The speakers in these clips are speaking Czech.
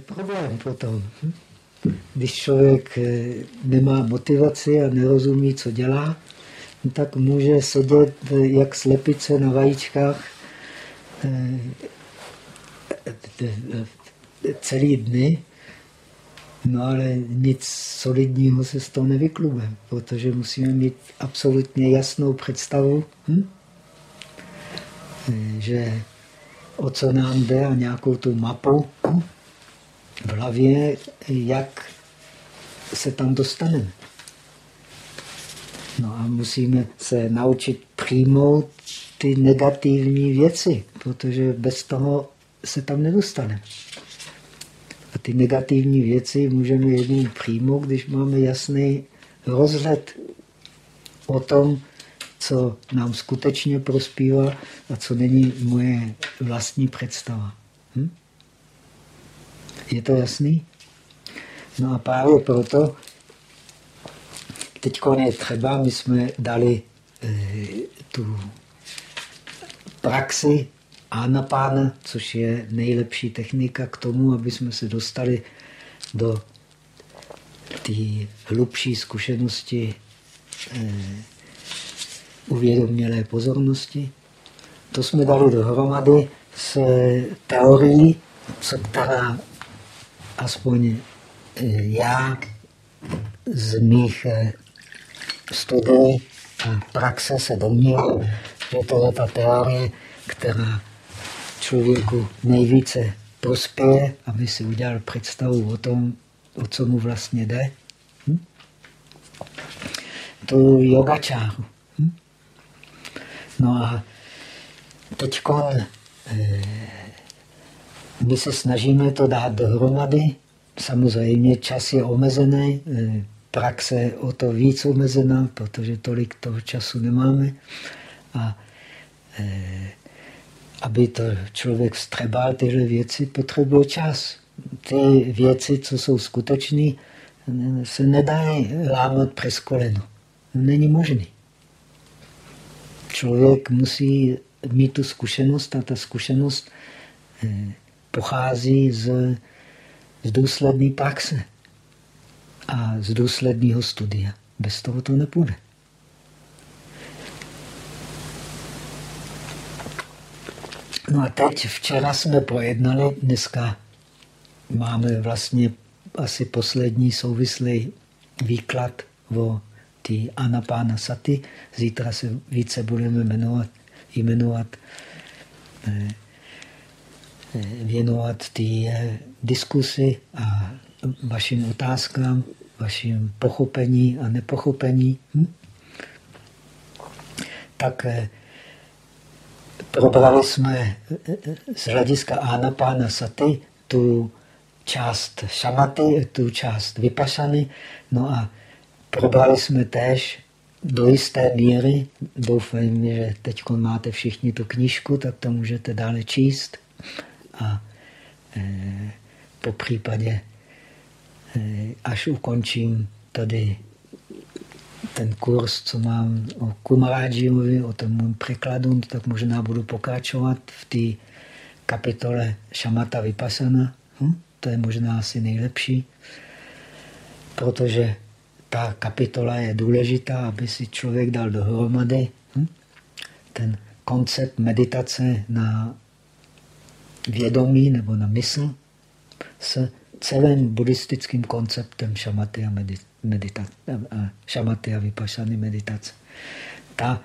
Problém potom. Když člověk eh, nemá motivaci a nerozumí, co dělá, no tak může sedět eh, jak slepice na vajíčkách eh, celý dny, no ale nic solidního se z toho nevyklube, protože musíme mít absolutně jasnou představu, hm? že o co nám jde a nějakou tu mapu hm? V hlavě, jak se tam dostaneme. No a musíme se naučit přijmout ty negativní věci, protože bez toho se tam nedostaneme. A ty negativní věci můžeme jedním přijmout, když máme jasný rozhled o tom, co nám skutečně prospívá a co není moje vlastní představa. Hm? Je to jasný? No a právě proto teď je třeba, my jsme dali e, tu praxi Anapána, což je nejlepší technika k tomu, aby jsme se dostali do té hlubší zkušenosti e, uvědomělé pozornosti. To jsme dali dohromady s teorií, co která aspoň eh, já z mých eh, studií a praxe se domnívám, že to je ta teorie, která člověku nejvíce prospěje, aby si udělal představu o tom, o co mu vlastně jde. Hm? Tu yogačáru. Hm? No a teď eh, my se snažíme to dát dohromady. Samozřejmě čas je omezený, eh, praxe o to víc omezená, protože tolik toho času nemáme. A eh, aby to člověk vstřebal tyhle věci, potřebuje čas. Ty věci, co jsou skutečné, se nedají lámat přes koleno. Není možný. Člověk musí mít tu zkušenost a ta zkušenost eh, pochází z, z důsledné praxe a z důsledného studia. Bez toho to nepůjde. No a teď včera jsme pojednali, dneska máme vlastně asi poslední souvislý výklad o té Anapána Sati. Zítra se více budeme jmenovat, jmenovat eh, věnovat té eh, diskusi a vašim otázkám, vašim pochopení a nepochopení. Hm? Tak probrali jsme z hlediska Anapána Sati tu část šamaty, tu část vypašany, no a probrali jsme též do jisté míry, doufám, že teď máte všichni tu knížku, tak to můžete dále číst a e, po případě, e, až ukončím tady ten kurz, co mám o Kumarádžiovi, o tom překladu, tak možná budu pokračovat v té kapitole Šamata Vypasana. Hm? To je možná asi nejlepší, protože ta kapitola je důležitá, aby si člověk dal dohromady hm? ten koncept meditace na vědomí nebo na mysl s celým buddhistickým konceptem šamaty a, meditace, šamaty a vypašany meditace. Ta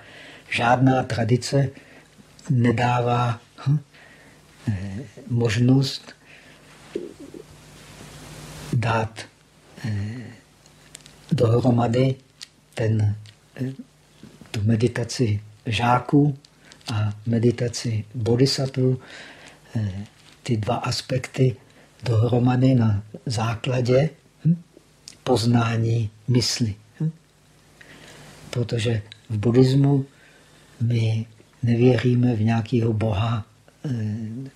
žádná tradice nedává hm, eh, možnost dát eh, dohromady ten, eh, tu meditaci žáků a meditaci bodhisattva, eh, ty dva aspekty dohromady na základě hm, poznání mysli. Hm. Protože v buddhismu my nevěříme v nějakého boha, eh,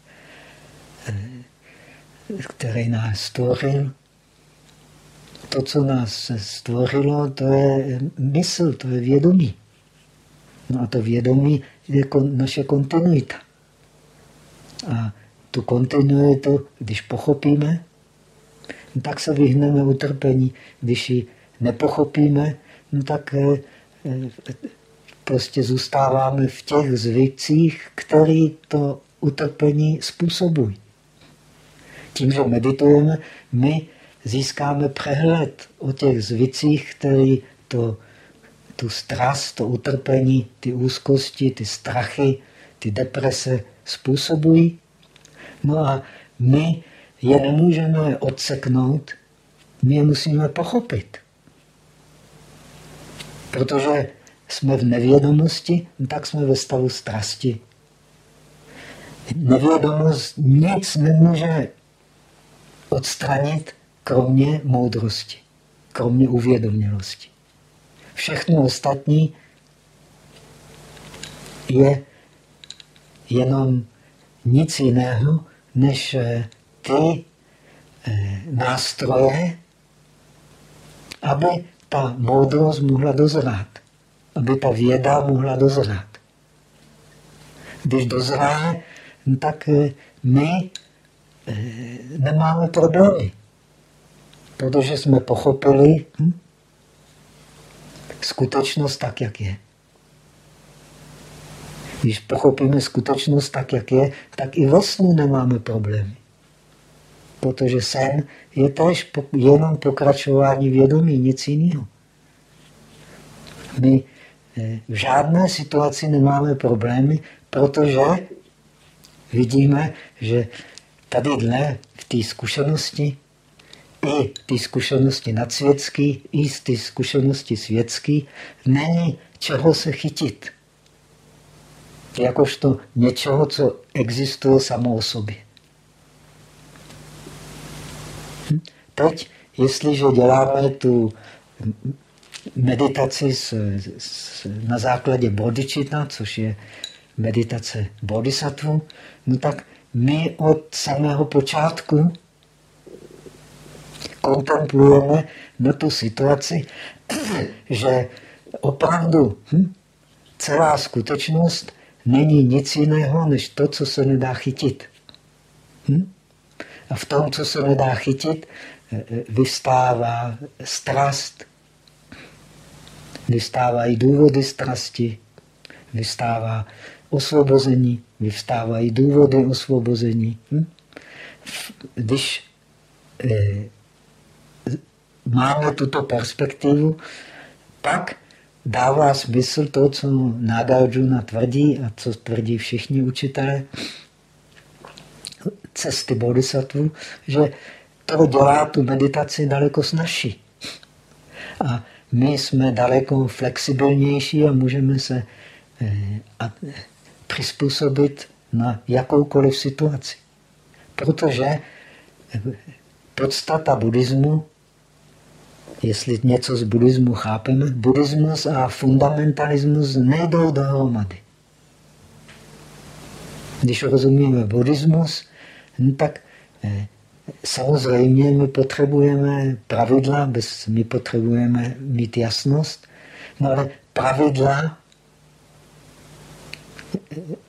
který nás stvořil, to, co nás stvořilo, to je mysl, to je vědomí. No a to vědomí je naše kontinuita. A tu kontinuitu, když pochopíme, no tak se vyhneme utrpení. Když ji nepochopíme, no tak eh, prostě zůstáváme v těch zvycích, které to utrpení způsobují. Tím, že meditujeme, my získáme přehled o těch zvicích, které to, tu strast, to utrpení, ty úzkosti, ty strachy, ty deprese způsobují. No a my je nemůžeme odseknout, my je musíme pochopit. Protože jsme v nevědomosti, tak jsme ve stavu strasti. Nevědomost nic nemůže odstranit, kromě moudrosti, kromě uvědomělosti. Všechno ostatní je jenom nic jiného, než eh, ty eh, nástroje, aby ta moudrost mohla dozrát, aby ta věda mohla dozrát. Když dozrá, tak eh, my nemáme problémy, protože jsme pochopili hm, skutečnost tak, jak je. Když pochopíme skutečnost tak, jak je, tak i ve snu nemáme problémy. Protože sen je tež jenom pokračování vědomí, nic jiného. My eh, v žádné situaci nemáme problémy, protože vidíme, že tady dle v té zkušenosti, i té zkušenosti nadsvětský, i z té zkušenosti světský, není čeho se chytit jakožto něčeho, co existuje samo o sobě. Hm? Teď, jestliže děláme tu meditaci s, s, na základě bodhicitta, což je meditace bodhisattva, no tak my od samého počátku kontemplujeme na tu situaci, že opravdu hm, celá skutečnost není nic jiného, než to, co se nedá chytit. Hm? A v tom, co se nedá chytit, eh, eh, vystává strast, vystávají důvody strasti, vystává osvobození, vyvstávají důvody osvobození. Hm? Když eh, máme tuto perspektivu, pak dává smysl to, co Nagarjuna tvrdí a co tvrdí všichni učitelé cesty bodhisattva, že to dělá tu meditaci daleko snažší. A my jsme daleko flexibilnější a můžeme se eh, přizpůsobit na jakoukoliv situaci. Protože eh, podstata buddhismu jestli něco z buddhismu chápeme, buddhismus a fundamentalismus nejdou dohromady. Když rozumíme buddhismus, no tak eh, samozřejmě my potřebujeme pravidla, bez, my potřebujeme mít jasnost, no ale pravidla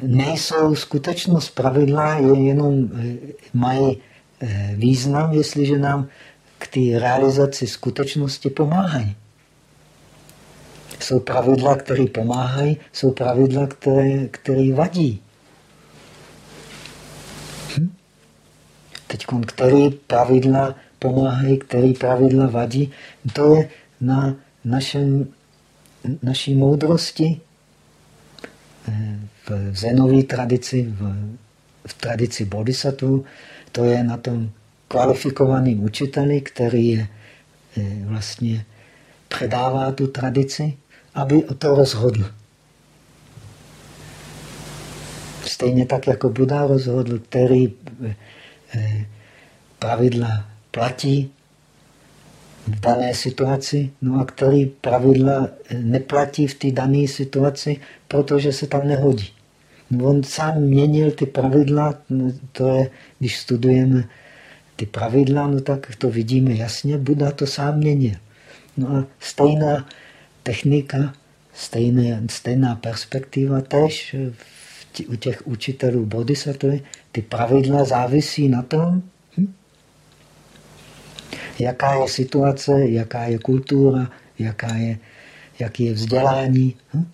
nejsou skutečnost. Pravidla je jenom eh, mají eh, význam, jestliže nám k té realizaci skutečnosti pomáhají. Jsou pravidla, které pomáhají, jsou pravidla, které, které vadí. Hm? Teď, které pravidla pomáhají, které pravidla vadí, to je na našem, naší moudrosti v zenové tradici, v, v tradici bodhisattva, to je na tom kvalifikovaným učiteli, který je eh, vlastně předává tu tradici, aby o to rozhodl. Stejně tak, jako Buddha rozhodl, který eh, eh, pravidla platí v dané situaci, no a který pravidla neplatí v té dané situaci, protože se tam nehodí. On sám měnil ty pravidla, to je, když studujeme ty pravidla, no tak to vidíme jasně, Buddha to sám měnil. No a stejná technika, stejné, stejná perspektiva tež u těch učitelů bodhisattva, ty pravidla závisí na tom, hm? jaká je situace, jaká je kultura, jaká je, jaký je vzdělání, hm?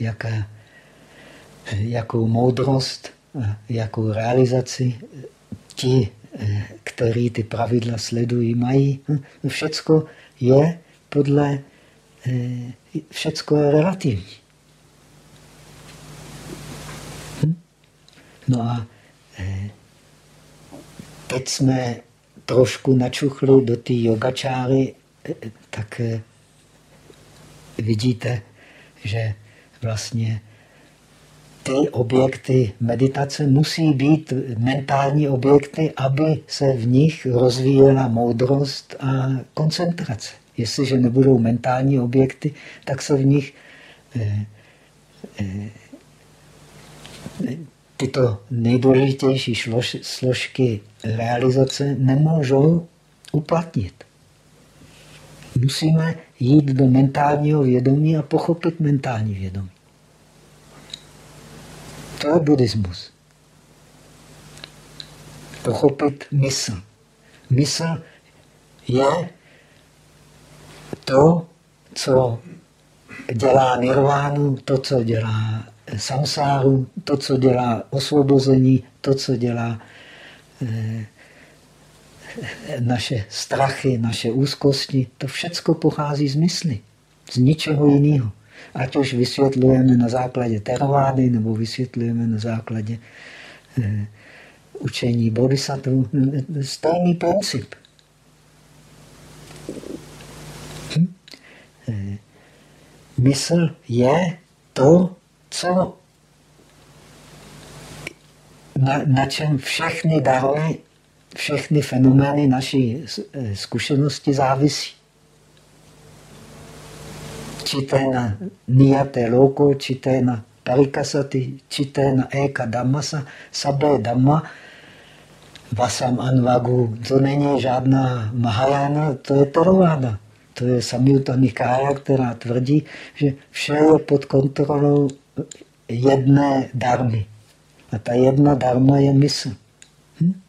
jaká, jakou moudrost, jakou realizaci ti, kteří ty pravidla sledují, mají. Hm? Všecko je podle, všecko je relativní. Hm? No a teď jsme trošku načuchli do té yogačáry, tak eh, vidíte, že vlastně ty objekty meditace musí být mentální objekty, aby se v nich rozvíjela moudrost a koncentrace. Jestliže nebudou mentální objekty, tak se v nich eh, eh, tyto nejdůležitější složky realizace nemůžou uplatnit. Musíme jít do mentálního vědomí a pochopit mentální vědomí. To je buddhismus. Pochopit mysl. Mysl je to, co dělá nirvánu, to, co dělá samsáru, to, co dělá osvobození, to, co dělá eh, naše strachy, naše úzkosti, to všechno pochází z mysli, z ničeho jiného. Ať už vysvětlujeme na základě teravády, nebo vysvětlujeme na základě eh, učení bodhisattva, stejný princip. Hm? Eh, mysl je to, co, na, na čem všechny dary, všechny fenomény naší eh, zkušenosti závisí. Či to je na niyate loko, či to je na na eka dhammasa, sabé dhamma, vasam anvagu. To není žádná Mahajana, to je Theravada. To je Samyutta Nikája, která tvrdí, že vše je pod kontrolou jedné darmy. A ta jedna darma je mysl. Hm?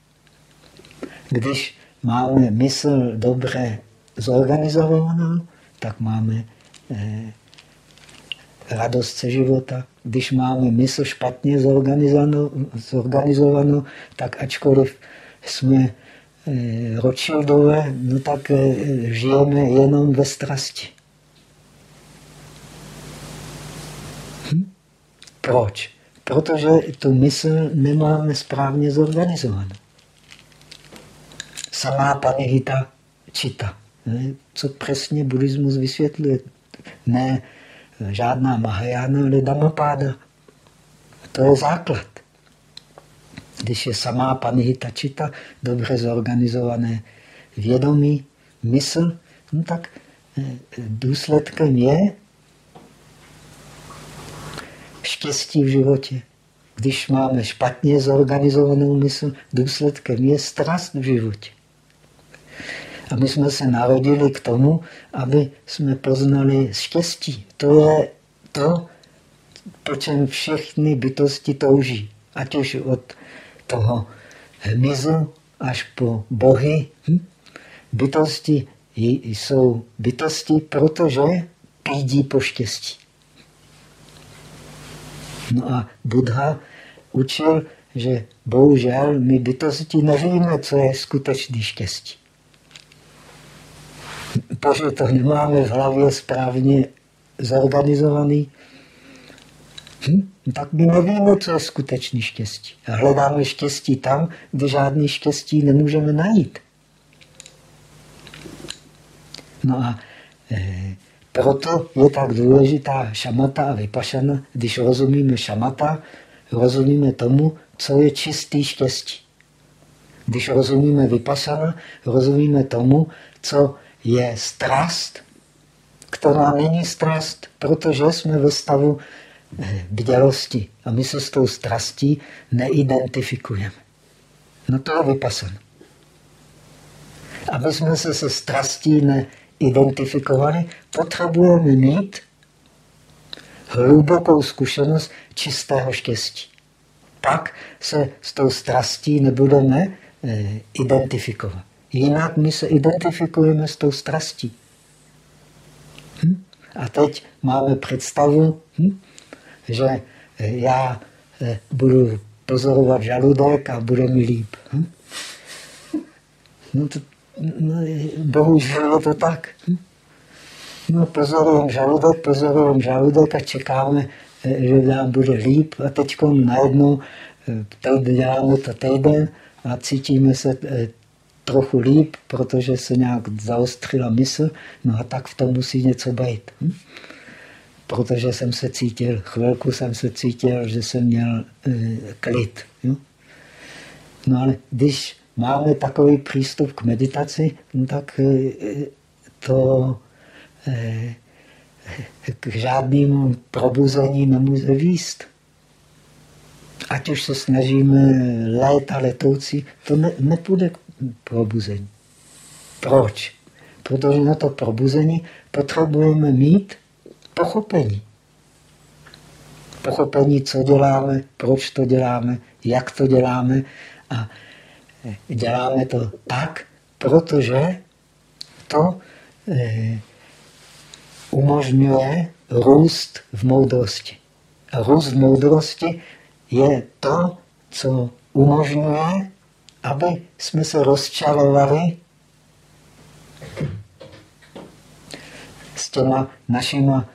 Když máme mysl dobře zorganizovanou, tak máme radost se života. Když máme mysl špatně zorganizovanou, zorganizovanou tak ačkoliv jsme eh, ročildové, no tak eh, žijeme jenom ve strasti. Proč? Protože tu mysl nemáme správně zorganizovanou. Samá panihita čita. Co přesně buddhismus vysvětluje? Ne žádná Mahajana, ale Dhammapada. To je základ. Když je samá panihita čita, dobře zorganizované vědomí, mysl, no tak eh, důsledkem je štěstí v životě. Když máme špatně zorganizovanou mysl, důsledkem je strast v životě. A my jsme se narodili k tomu, aby jsme poznali štěstí. To je to, po čem všechny bytosti touží. Ať už od toho hmyzu až po bohy. Hm? Bytosti jsou bytosti, protože pídí po štěstí. No a Buddha učil, že bohužel my bytosti nevíme, co je skutečný štěstí. Protože to nemáme v hlavě správně zorganizovaný, hm? tak my nevíme, co je skutečný štěstí. Hledáme štěstí tam, kde žádný štěstí nemůžeme najít. No a eh, proto je tak důležitá šamata a vypašana. Když rozumíme šamata, rozumíme tomu, co je čistý štěstí. Když rozumíme vypasana, rozumíme tomu, co je strast, která není strast, protože jsme ve stavu eh, bdělosti a my se s tou strastí neidentifikujeme. No to je vypasana. Aby jsme se se strastí ne, identifikovali, potřebujeme mít hlubokou zkušenost čistého štěstí. Pak se s tou strastí nebudeme eh, identifikovat. Jinak my se identifikujeme s tou strastí. Hm? A teď máme představu, hm? že já eh, budu pozorovat žaludek a bude mi líp. Hm? No to, no, bohužel to tak. Hm? No, pozorujeme žaludek, pozorujeme žaludek a čekáme, eh, že nám bude líp. A teď najednou eh, to děláme to týden a cítíme se trochu líp, protože se nějak zaostřila mysl, no a tak v tom musí něco být. Hm? Protože jsem se cítil, chvilku jsem se cítil, že jsem měl e, klid. Jo? No ale když máme takový přístup k meditaci, no tak e, to e, k žádnému probuzení nemůže výst. Ať už se snažíme léta letoucí, to ne, nepůjde k probuzení. Proč? Protože na to probuzení potřebujeme mít pochopení. Pochopení, co děláme, proč to děláme, jak to děláme. A děláme to tak, protože to eh, umožňuje růst v moudrosti. A růst v moudrosti je to, co umožňuje aby jsme se rozčalovali s těma našima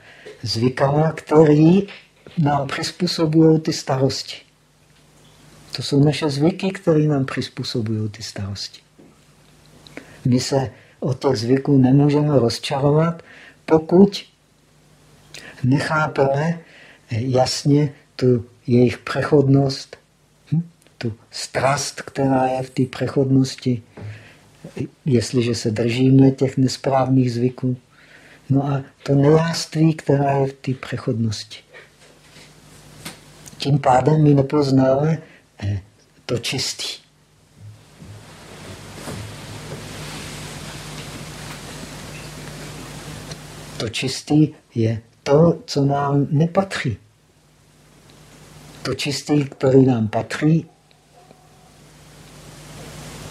zvykama, které nám přizpůsobují ty starosti. To jsou naše zvyky, které nám přizpůsobují ty starosti. My se od těch zvyků nemůžeme rozčarovat, pokud nechápeme jasně tu jejich přechodnost, tu strast, která je v té přechodnosti, jestliže se držíme těch nesprávných zvyků. No a to nejáství, která je v té přechodnosti. Tím pádem my nepoznáme eh, to čistý. To čistý je to, co nám nepatří. To čistý, který nám patří,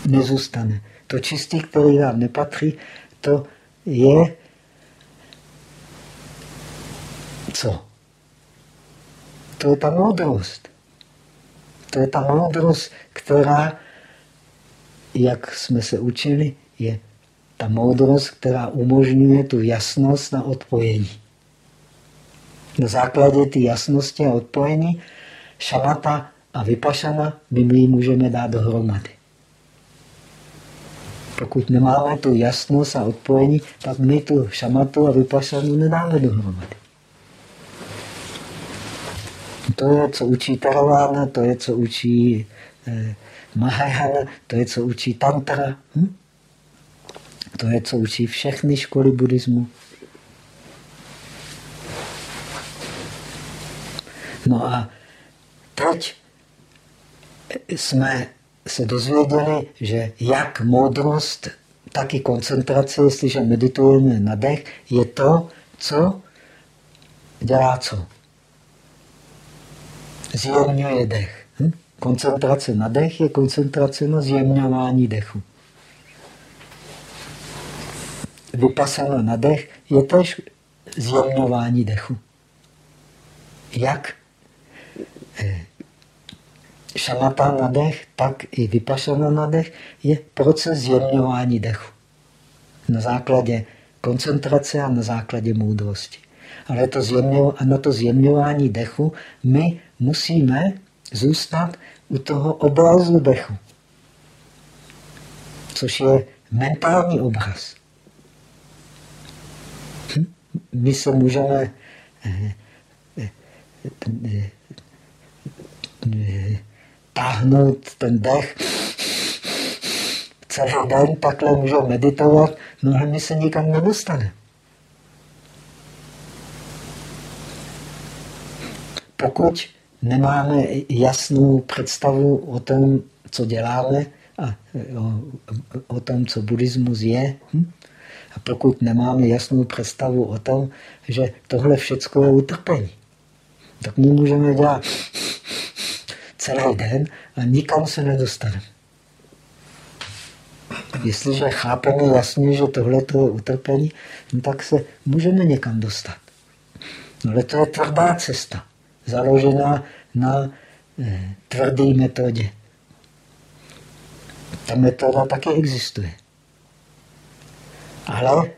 nezůstane. To čistý, který nám nepatří, to je co? To je ta moudrost. To je ta moudrost, která, jak jsme se učili, je ta moudrost, která umožňuje tu jasnost na odpojení. Na základě té jasnosti a odpojení šamata a vypašana my ji můžeme dát dohromady. Pokud nemáme tu jasnost a odpojení, tak my tu šamatu a vypašanu nedáme dohromady. To je, co učí Taravána, to je, co učí eh, Mahayana, to je, co učí Tantra. Hm? To je, co učí všechny školy buddhismu. No a teď jsme se dozvěděli, že jak moudrost, tak i koncentrace, jestliže meditujeme na dech, je to, co dělá co? Zjemňuje dech. Hm? Koncentrace na dech je koncentrace na zjemňování dechu. Vypasano na dech je tež zjemňování dechu. Jak šamata na dech, tak i vypašana na dech je proces zjemňování dechu. Na základě koncentrace a na základě moudrosti. Ale to a na to zjemňování dechu my musíme zůstat u toho obrazu dechu, což je mentální obraz. Hm? My se můžeme eh, eh, eh, táhnout ten dech celý den, takhle můžou meditovat, no my se nikam nedostane. Pokud nemáme jasnou představu o tom, co děláme a o, o tom, co buddhismus je, hm? a pokud nemáme jasnou představu o tom, že tohle všechno je utrpení, tak my můžeme dělat celý den a nikam se nedostane. jestliže chápeme jasně, že tohle je utrpení, no tak se můžeme někam dostat. No, ale to je tvrdá cesta, založená na eh, tvrdé metodě. Ta metoda taky existuje. Ale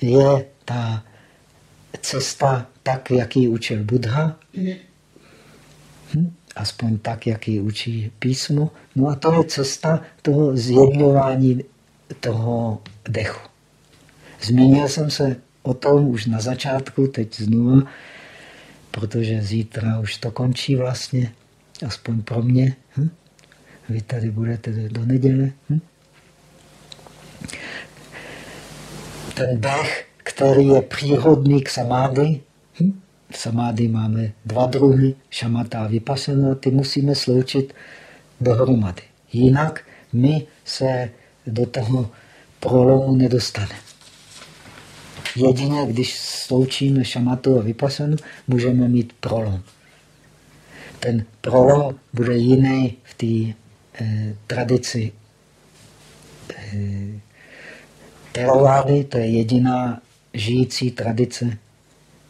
je ta cesta tak, jak ji učil Buddha? Aspoň tak, jak ji učí písmo. No a to je cesta toho zjednování toho dechu. Zmínil jsem se o tom už na začátku, teď znovu, protože zítra už to končí vlastně, aspoň pro mě. Hm? Vy tady budete do neděle. Hm? Ten dech, který je příhodný k samády? V samády máme dva druhy, šamata a vypasana, ty musíme sloučit dohromady. Jinak my se do toho prolomu nedostaneme. Jedině, když sloučíme šamatu a vypasanu, můžeme mít prolom. Ten prolom bude jiný v té eh, tradici eh, terovády, to je jediná žijící tradice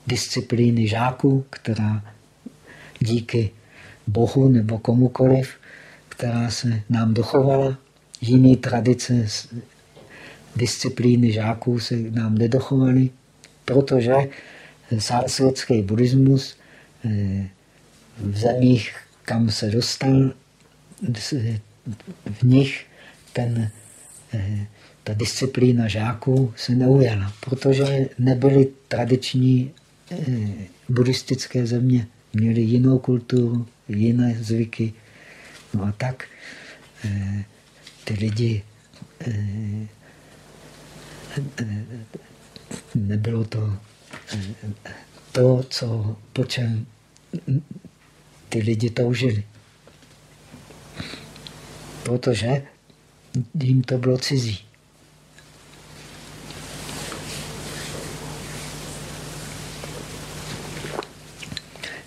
disciplíny žáků, která díky Bohu nebo komukoliv, která se nám dochovala. Jiné tradice disciplíny žáků se nám nedochovaly, protože sánskrtský buddhismus eh, v zemích, kam se dostal, v nich ten, eh, ta disciplína žáků se neujala, protože nebyly tradiční buddhistické země. Měli jinou kulturu, jiné zvyky. No a tak ty lidi nebylo to to, co, po čem ty lidi toužili. Protože jim to bylo cizí.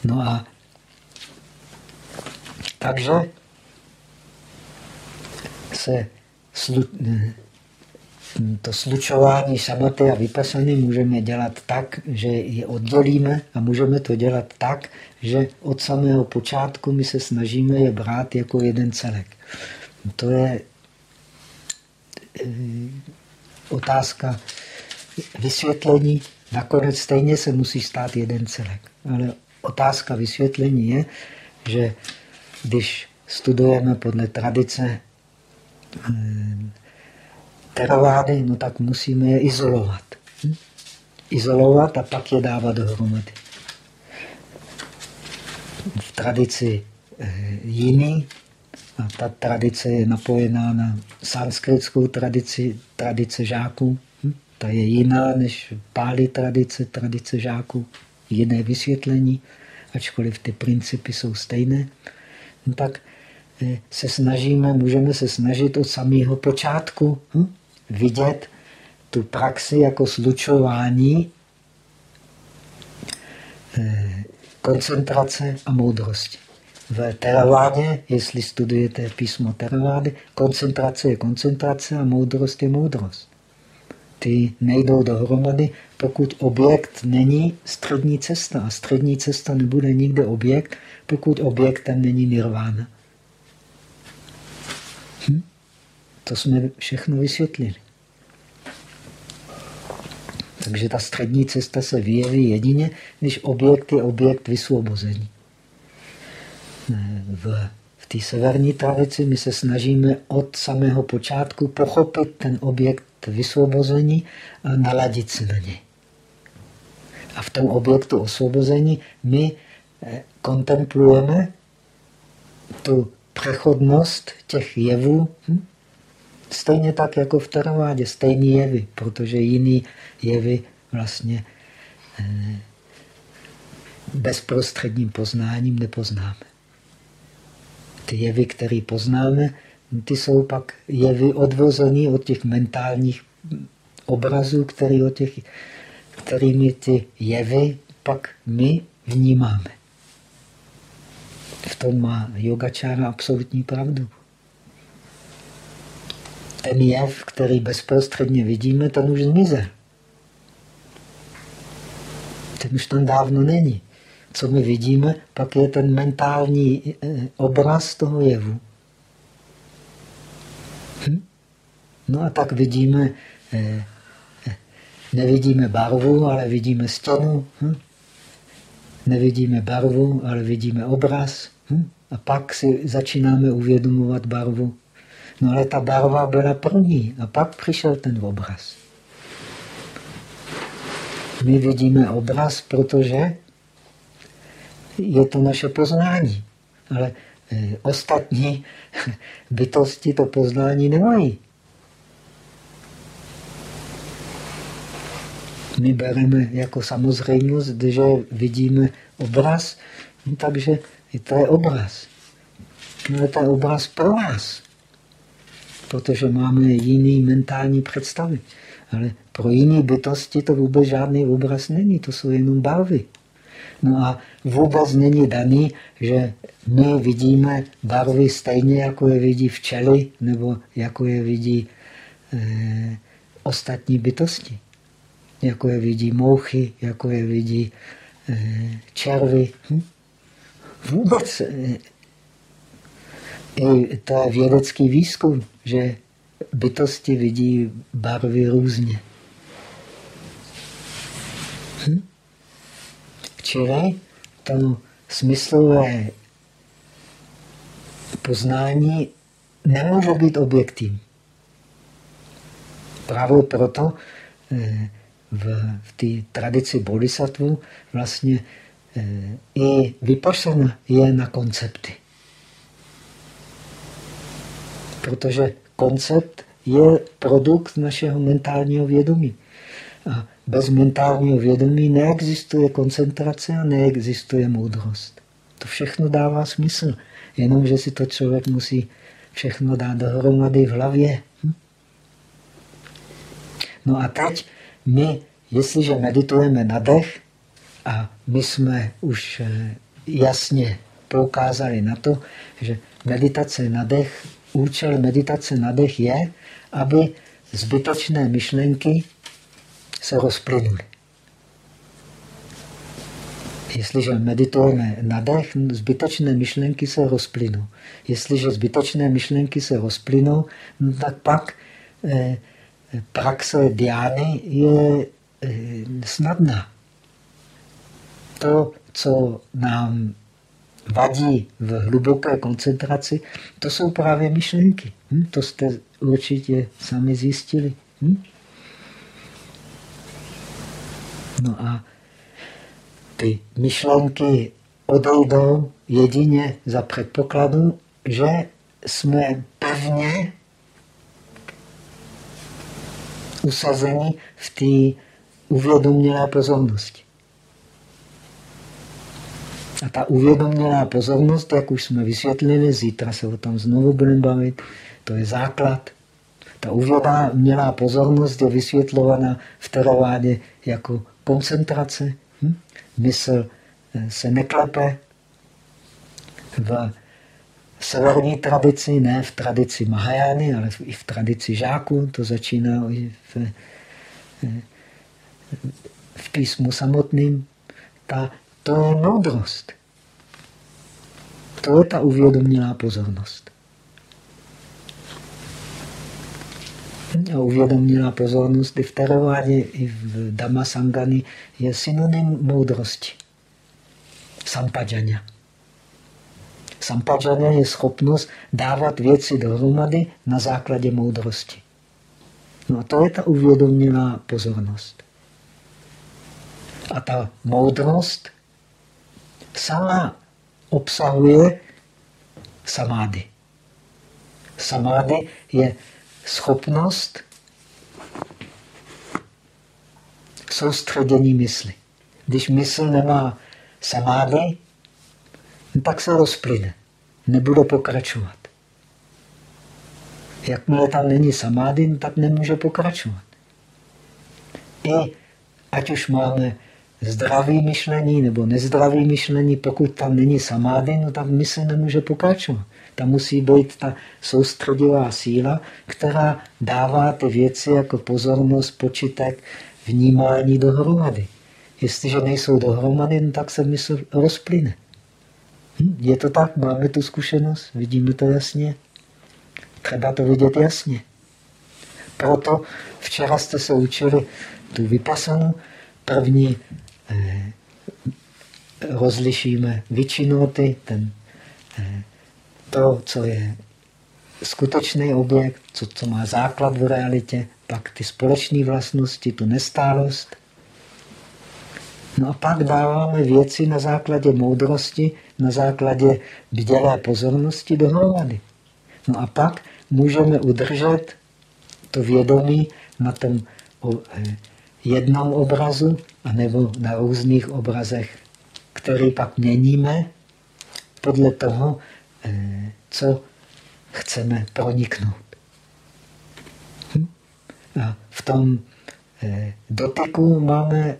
No a takže se slu, to slučování samaty a vypasany můžeme dělat tak, že je oddělíme a můžeme to dělat tak, že od samého počátku my se snažíme je brát jako jeden celek. To je eh, otázka vysvětlení. Nakonec stejně se musí stát jeden celek. Ale otázka vysvětlení je, že když studujeme podle tradice eh, teravády, no tak musíme je izolovat. Hm? Izolovat a pak je dávat dohromady. V tradici eh, jiný, a ta tradice je napojená na sanskritskou tradici, tradice žáků. Hm? Ta je jiná než páli tradice, tradice žáků. Jiné vysvětlení, ačkoliv ty principy jsou stejné. Tak eh, se snažíme, můžeme se snažit od samého počátku hm? vidět tu praxi jako slučování eh, koncentrace a moudrosti. V teravádě, jestli studujete písmo teravády, koncentrace je koncentrace a moudrost je moudrost. Ty nejdou dohromady, pokud objekt není střední cesta. A střední cesta nebude nikde objekt, pokud objektem není nirvána. Hm? To jsme všechno vysvětlili. Takže ta střední cesta se vyjeví jedině, když objekt je objekt vysvobození. V, v té severní tradici my se snažíme od samého počátku pochopit ten objekt vysvobození a naladit se na něj. A v tom objektu osvobození my eh, kontemplujeme tu přechodnost těch jevů, hm? Stejně tak jako v teravádě, stejný jevy, protože jiný jevy vlastně eh, bezprostředním poznáním nepoznáme. Ty jevy, které poznáme, ty jsou pak jevy odvozené od těch mentálních obrazů, který od těch, kterými ty jevy pak my vnímáme. V tom má yogačára absolutní pravdu. ten jev, který bezprostředně vidíme, ten už zmizel. Ten už tam dávno není. Co my vidíme, pak je ten mentální eh, obraz toho jevu. Hm? No a tak vidíme, eh, nevidíme barvu, ale vidíme stěnu. Hm? Nevidíme barvu, ale vidíme obraz. Hm? A pak si začínáme uvědomovat barvu. No ale ta barva byla první a pak přišel ten obraz. My vidíme obraz, protože je to naše poznání. Ale eh, ostatní bytosti to poznání nemají. My bereme jako samozřejmost, že vidíme obraz, no takže to je obraz. No ale to je obraz pro vás, protože máme jiný mentální představy. Ale pro jiné bytosti to vůbec žádný obraz není, to jsou jenom barvy. No a vůbec není daný, že my vidíme barvy stejně, jako je vidí včely, nebo jako je vidí eh, ostatní bytosti. Jako je vidí mouchy, jako je vidí eh, červy. Hm? Vůbec. Eh, I to je vědecký výzkum, že bytosti vidí barvy různě. Hm? Čili to smyslové poznání nemůže být objektivní. Právě proto eh, v, v té tradici bodhisattva vlastně eh, i vypašana je na koncepty. Protože koncept je produkt našeho mentálního vědomí. A bez mentálního vědomí neexistuje koncentrace a neexistuje moudrost. To všechno dává smysl, jenomže si to člověk musí všechno dát dohromady v hlavě. Hm? No a teď my, jestliže meditujeme na dech, a my jsme už eh, jasně poukázali na to, že meditace na dech, účel meditace na dech je, aby zbytočné myšlenky se rozplynuly. Jestliže meditujeme na dech, zbytečné myšlenky se rozplynou. Jestliže zbytečné myšlenky se rozplynou, no tak pak eh, praxe diány je eh, snadná. To, co nám vadí v hluboké koncentraci, to jsou právě myšlenky. Hm? To jste určitě sami zjistili. Hm? No a ty myšlenky odejdou jedině za předpokladu, že jsme pevně usazeni v té uvědomělé pozornosti. A ta uvědomělá pozornost, jak už jsme vysvětlili, zítra se o tom znovu budeme bavit, to je základ. Ta uvědomělá pozornost je vysvětlovaná v terovádě jako koncentrace. Hm? Mysl eh, se neklepe. V severní tradici, ne v tradici Mahajány, ale i v tradici žáků, to začíná i v, eh, v písmu samotným, ta to je moudrost. To je ta uvědomělá pozornost. A uvědomělá pozornost i v teravádě, i v Damasangani je synonym moudrosti. Sampaджanya. Sampaджanya je schopnost dávat věci dohromady na základě moudrosti. No a to je ta uvědomělá pozornost. A ta moudrost sama obsahuje samády. Samády je schopnost soustředění mysli. Když mysl nemá samády, tak se rozplyne, nebude pokračovat. Jakmile tam není samády, tak nemůže pokračovat. I ať už máme zdravý myšlení nebo nezdravý myšlení, pokud tam není samády, no tak mysl nemůže pokračovat. Tam musí být ta soustředivá síla, která dává ty věci jako pozornost, počitek, vnímání dohromady. Jestliže nejsou dohromady, no tak se mysl rozplyne. Hm? Je to tak? Máme tu zkušenost? Vidíme to jasně? Třeba to vidět jasně. Proto včera jste se učili tu vypasanu. První eh, rozlišíme vyčinoty, ten, eh, to, co je skutečný objekt, co, co má základ v realitě, pak ty společné vlastnosti, tu nestálost. No a pak dáváme věci na základě moudrosti, na základě bdělé pozornosti dohromady. No a pak můžeme udržet to vědomí na tom eh, jednom obrazu, anebo na různých obrazech, který pak měníme podle toho, eh, co chceme proniknout. Hm? A v tom eh, dotyku máme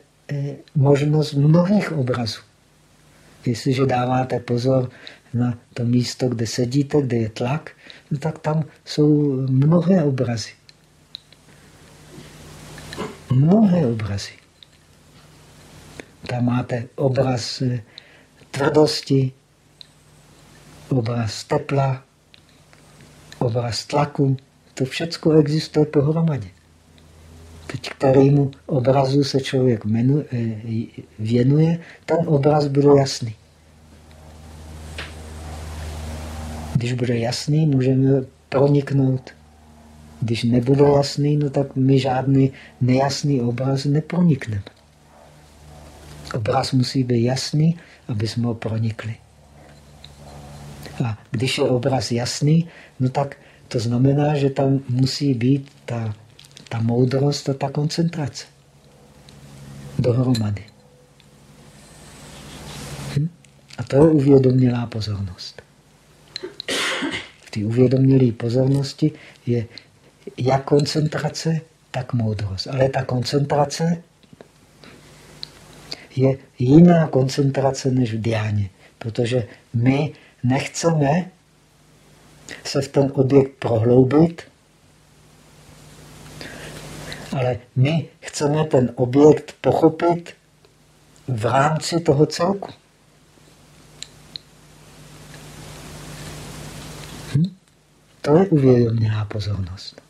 možnost mnohých obrazů. Jestliže dáváte pozor na to místo, kde sedíte, kde je tlak, no tak tam jsou mnohé obrazy. Mnohé obrazy. Tam máte obraz tvrdosti, obraz tepla, obraz tlaku. To všechno existuje pohromadě. Teď kterému obrazu se člověk eh, věnuje, ten obraz bude jasný. Když bude jasný, můžeme proniknout. Když nebude jasný, no tak my žádný nejasný obraz nepronikneme. Obraz musí být jasný, aby jsme ho pronikli. A když je obraz jasný, no tak to znamená, že tam musí být ta, ta moudrost a ta koncentrace dohromady. Hm? A to je uvědomělá pozornost té uvědomělé pozornosti je jak koncentrace, tak moudrost. Ale ta koncentrace je jiná koncentrace než v diáně, protože my nechceme se v ten objekt prohloubit, ale my chceme ten objekt pochopit v rámci toho celku. To je uvědoměná pozornost.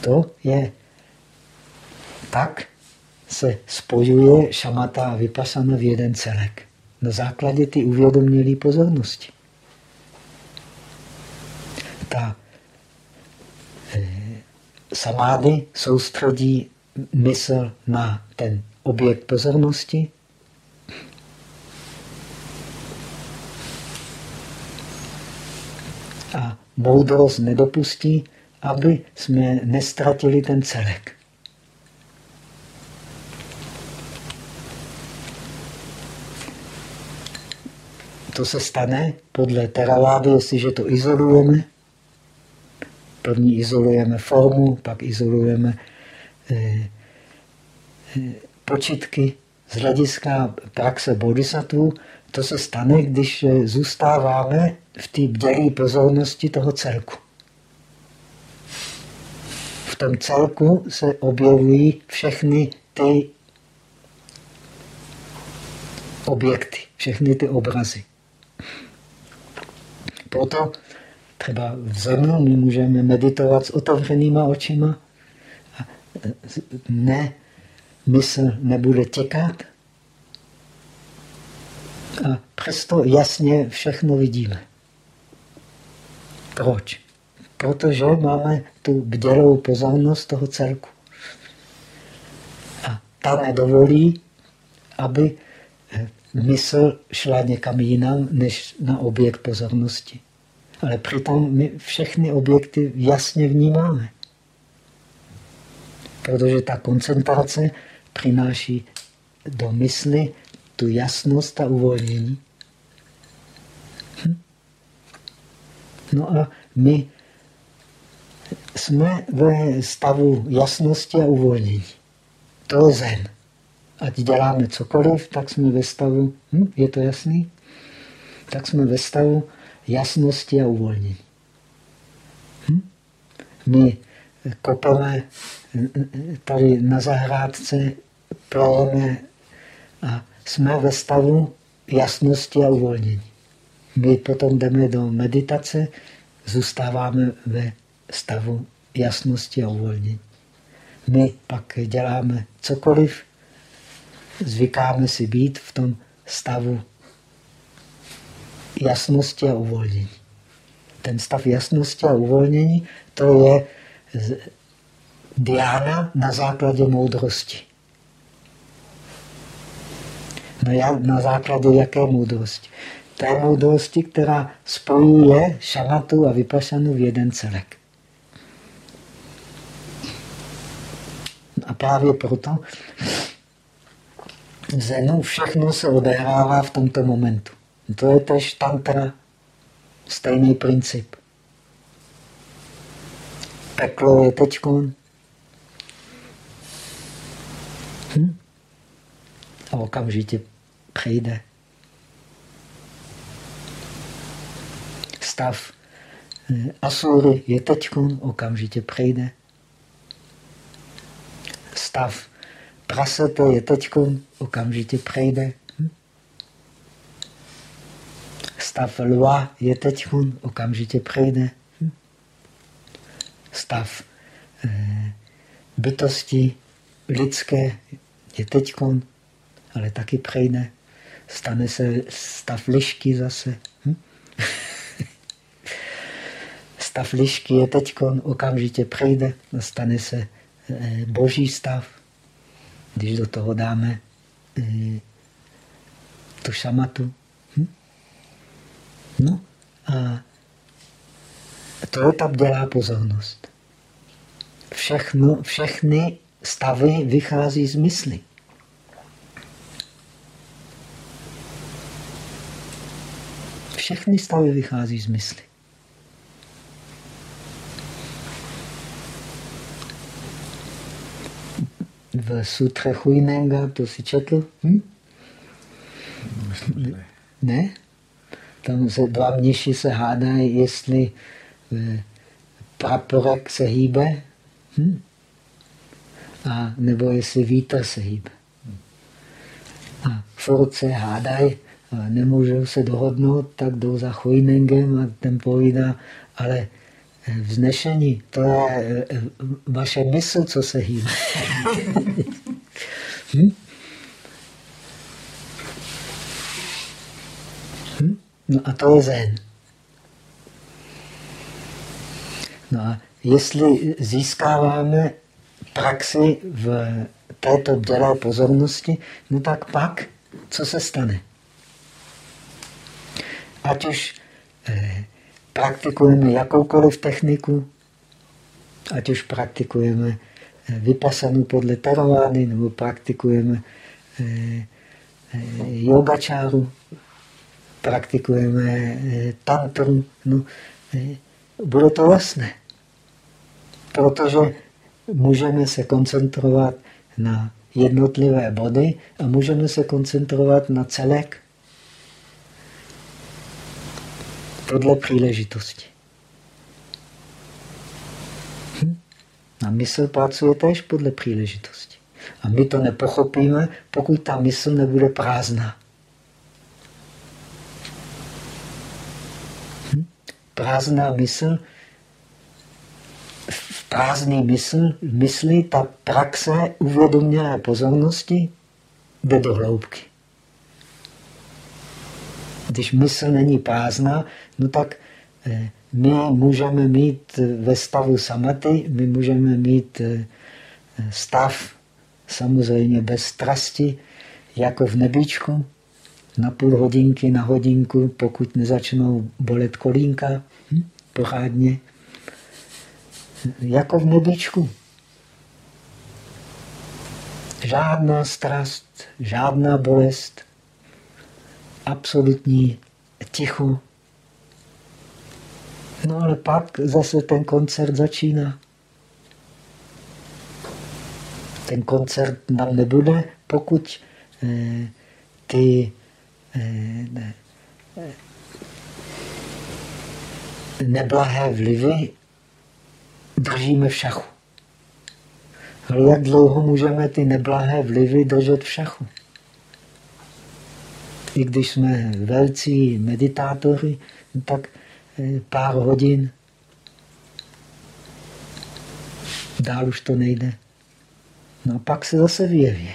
To je tak se spojuje šamata a vypasana v jeden celek. Na základě ty uvědomělé pozornosti. Ta samády soustředí mysl na ten objekt pozornosti a moudrost nedopustí, aby jsme nestratili ten celek. To se stane podle teravády, jestliže to izolujeme. První izolujeme formu, pak izolujeme eh, eh, počitky. Z hlediska praxe bodhisattva to se stane, když eh, zůstáváme v té bdělé pozornosti toho celku. V tom celku se objevují všechny ty objekty, všechny ty obrazy. Proto třeba v zemi my můžeme meditovat s otevřenýma očima a ne, mysl nebude těkat a přesto jasně všechno vidíme. Proč? Protože máme tu bdělou pozornost toho celku. A ta nedovolí, aby eh, mysl šla někam jinam, než na objekt pozornosti. Ale přitom my všechny objekty jasně vnímáme. Protože ta koncentrace přináší do mysli tu jasnost a uvolnění. No a my jsme ve stavu jasnosti a uvolnění. To je zen. Ať děláme cokoliv, tak jsme ve stavu, hm, je to jasný? Tak jsme ve stavu jasnosti a uvolnění. Hm? My kopeme tady na zahrádce, plejeme a jsme ve stavu jasnosti a uvolnění. My potom jdeme do meditace, zůstáváme ve stavu jasnosti a uvolnění. My pak děláme cokoliv, zvykáme si být v tom stavu jasnosti a uvolnění. Ten stav jasnosti a uvolnění, to je diána na základě moudrosti. No já, na základě jaké moudrosti? Té moudrosti, která spojuje šamatu a vypašanu v jeden celek. A právě proto Zenu všechno se odehrává v tomto momentu. To je tež tantra, stejný princip. Peklo je teď. Hm? A okamžitě přijde. Stav eh, Asury je teď, okamžitě přijde. Stav prasete je teď, okamžitě přejde. Hm? Stav lva je teď, okamžitě přejde. Hm? Stav eh, bytosti lidské je teď, ale taky přejde. Stane se stav lišky zase. Hm? stav lišky je teď, okamžitě přejde. Stane se eh, boží stav. Když do toho dáme e, tu šamatu. No a to je tam dělá pozornost. Všechno, všechny stavy vychází z mysli. Všechny stavy vychází z mysli. v sutře Huinenga, to si četl? Hm? Ne? Tam se dva mniši se hádají, jestli eh, praporek se hýbe, hm? a nebo jestli vítr se hýbe. A furt se hádají, nemůžou se dohodnout, tak jdou za Huinengem a ten povídá, ale vznešení, to je eh, vaše mysl, co se hýbe. hm? Hm? No a to je zen. No a jestli získáváme praxi v této dělé pozornosti, no tak pak, co se stane? Ať už eh, praktikujeme jakoukoliv techniku, ať už praktikujeme eh, vypasanu podle teravány, nebo praktikujeme eh, eh, yogačáru, praktikujeme tantru, no, bude to vlastně. Protože můžeme se koncentrovat na jednotlivé body a můžeme se koncentrovat na celek podle příležitosti. Hm? A mysl pracuje též podle příležitosti. A my to nepochopíme, pokud ta mysl nebude prázdná. Hm? Prázdná mysl, v prázdný mysl, mysli ta praxe uvědomělé pozornosti jde do hloubky. Když mysl není prázdná, no tak eh, my můžeme mít ve stavu samaty, my můžeme mít eh, stav samozřejmě bez strasti, jako v nebíčku, na půl hodinky, na hodinku, pokud nezačnou bolet kolínka hm, pořádně, jako v nebíčku. Žádná strast, žádná bolest, absolutní ticho. No ale pak zase ten koncert začíná. ten koncert nám nebude, pokud eh, ty ne, neblahé vlivy držíme v šachu. Ale jak dlouho můžeme ty neblahé vlivy držet v šachu? I když jsme velcí meditátory, tak eh, pár hodin dál už to nejde. No a pak se zase vyjeví.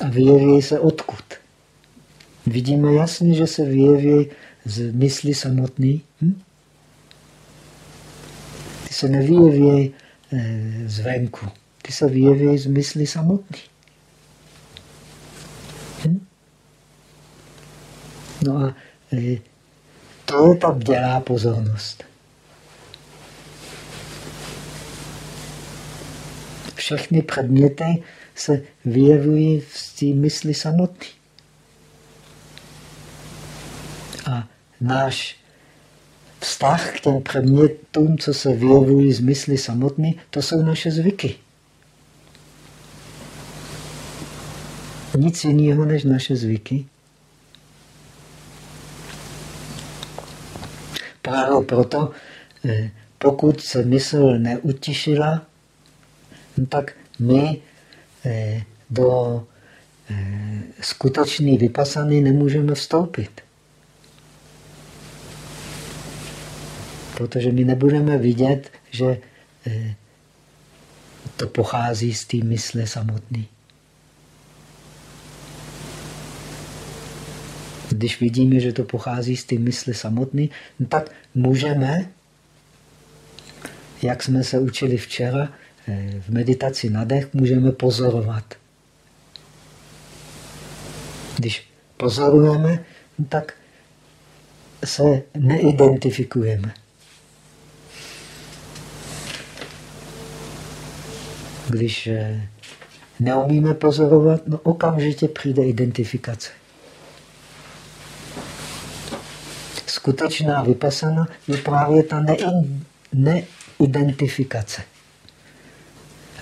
A vyjeví se odkud? Vidíme jasně, že se vyjeví z mysli samotný. Hm? Ty se nevyjeví e, zvenku. Ty se vyjeví z mysli samotný. Hm? No a e, to pak dělá pozornost. Všechny předměty se vyjevují v té mysli samotný. A náš vztah k těm předmětům, co se vyjevují z mysli samotný, to jsou naše zvyky. Nic jiného než naše zvyky. Právě proto, eh, pokud se mysl neutišila, no tak my do eh, skutečné vypasany nemůžeme vstoupit. Protože my nebudeme vidět, že to pochází z té mysle samotné. Když vidíme, že to pochází z té mysli samotné, tak můžeme, jak jsme se učili včera, eh, v meditaci na dech můžeme pozorovat. Když pozorujeme, tak se neidentifikujeme. Když eh, neumíme pozorovat, no okamžitě přijde identifikace. skutečná vypasana je právě ta neidentifikace.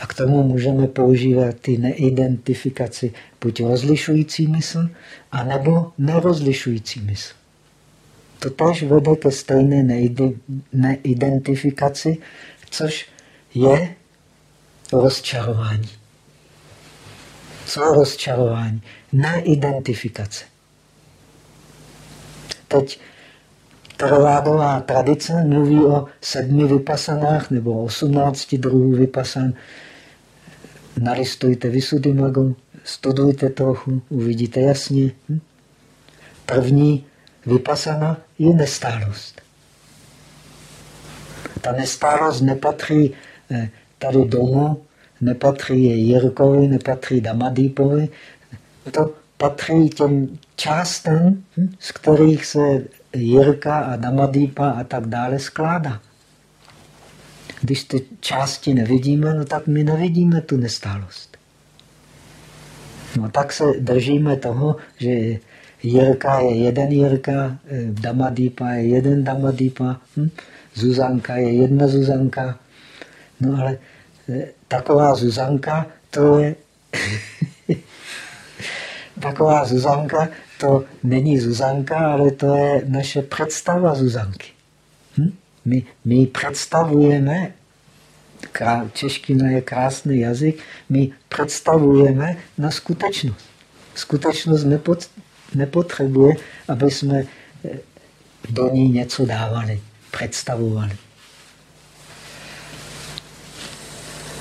A k tomu můžeme používat ty neidentifikaci buď rozlišující mysl, anebo nerozlišující mysl. To tež vede ke stejné neidentifikaci, což je rozčarování. Co je rozčarování? Neidentifikace. Teď Theravádová tradice mluví o sedmi vypasanách nebo osmnácti druhů vypasan. Nalistujte Visuddhimagu, studujte trochu, uvidíte jasně. Hm? První vypasana je nestálost. Ta nestálost nepatří eh, tady domů, nepatří Jirkovi, nepatří Damadýpovi. To patří těm částem, hm, z kterých se Jirka a Damadýpa a tak dále skládá. Když ty části nevidíme, no tak my nevidíme tu nestálost. No tak se držíme toho, že Jirka je jeden Jirka, Damadýpa je jeden Damadýpa, hm? Zuzanka je jedna Zuzanka. No ale eh, taková Zuzanka, to je taková Zuzanka, to není Zuzanka, ale to je naše představa Zuzanky. My, my představujeme, čeština je krásný jazyk, my představujeme na skutečnost. Skutečnost nepot, nepotřebuje, aby jsme eh, do ní něco dávali, představovali.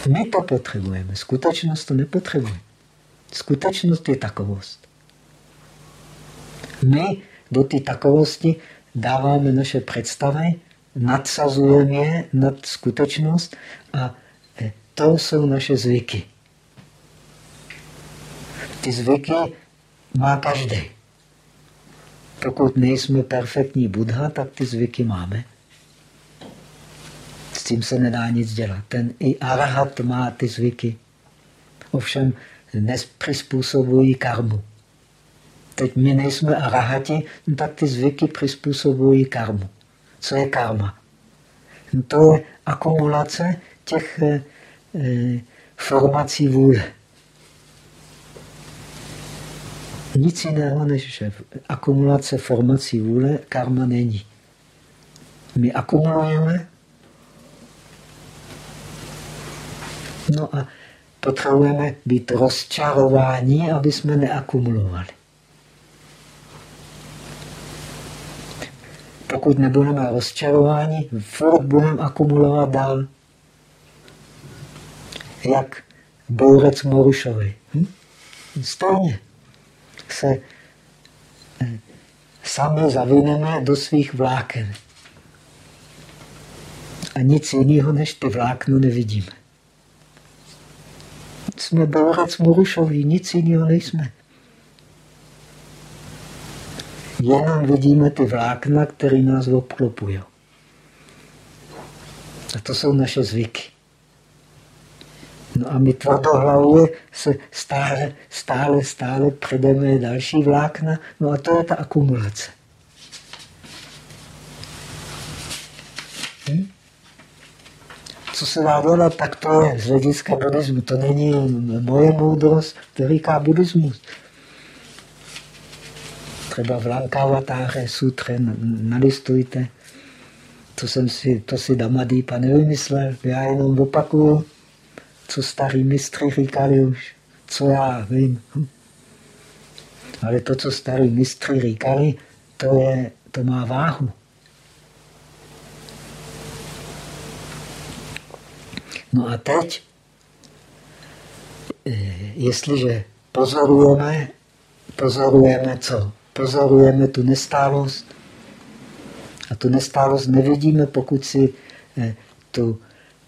My to potřebujeme, skutečnost to nepotřebuje. Skutečnost je takovost. My do té takovosti dáváme naše představy, nadsazujeme je nad skutečnost a e, to jsou naše zvyky. Ty zvyky má každý. Pokud nejsme perfektní Buddha, tak ty zvyky máme. S tím se nedá nic dělat. Ten i arahat má ty zvyky. Ovšem nepřizpůsobují karmu. Teď my nejsme arahati, no tak ty zvyky přizpůsobují karmu. Co je karma? No to je akumulace těch eh, formací vůle. Nic jiného než že akumulace formací vůle karma není. My akumulujeme, no a potřebujeme být rozčarováni, aby jsme neakumulovali. Pokud nebudeme rozčarováni, furt budeme akumulovat dál. Jak bourec Morušovi. Hm? Stejně se eh, sami zavineme do svých vláken. A nic jiného než ty vlákno nevidíme. Jsme bourec Morušovi, nic jiného nejsme. Jenom vidíme ty vlákna, které nás obklopují. A to jsou naše zvyky. No a my tvrdohlavě se stále, stále, stále předeme další vlákna. No a to je ta akumulace. Hm? Co se dá dodat, tak to je z hlediska buddhismu. To není moje moudrost, to říká buddhismus. Třeba v Lankavatáře sutře nalistujte. To, jsem si, to si Damadýpa nevymyslel, já jenom opakuju co starý mistři říkali už, co já vím. Hm. Ale to, co starý mistři říkali, to, je, to má váhu. No a teď, eh, jestliže pozorujeme, pozorujeme co? Pozorujeme tu nestálost. A tu nestálost nevidíme, pokud si eh, tu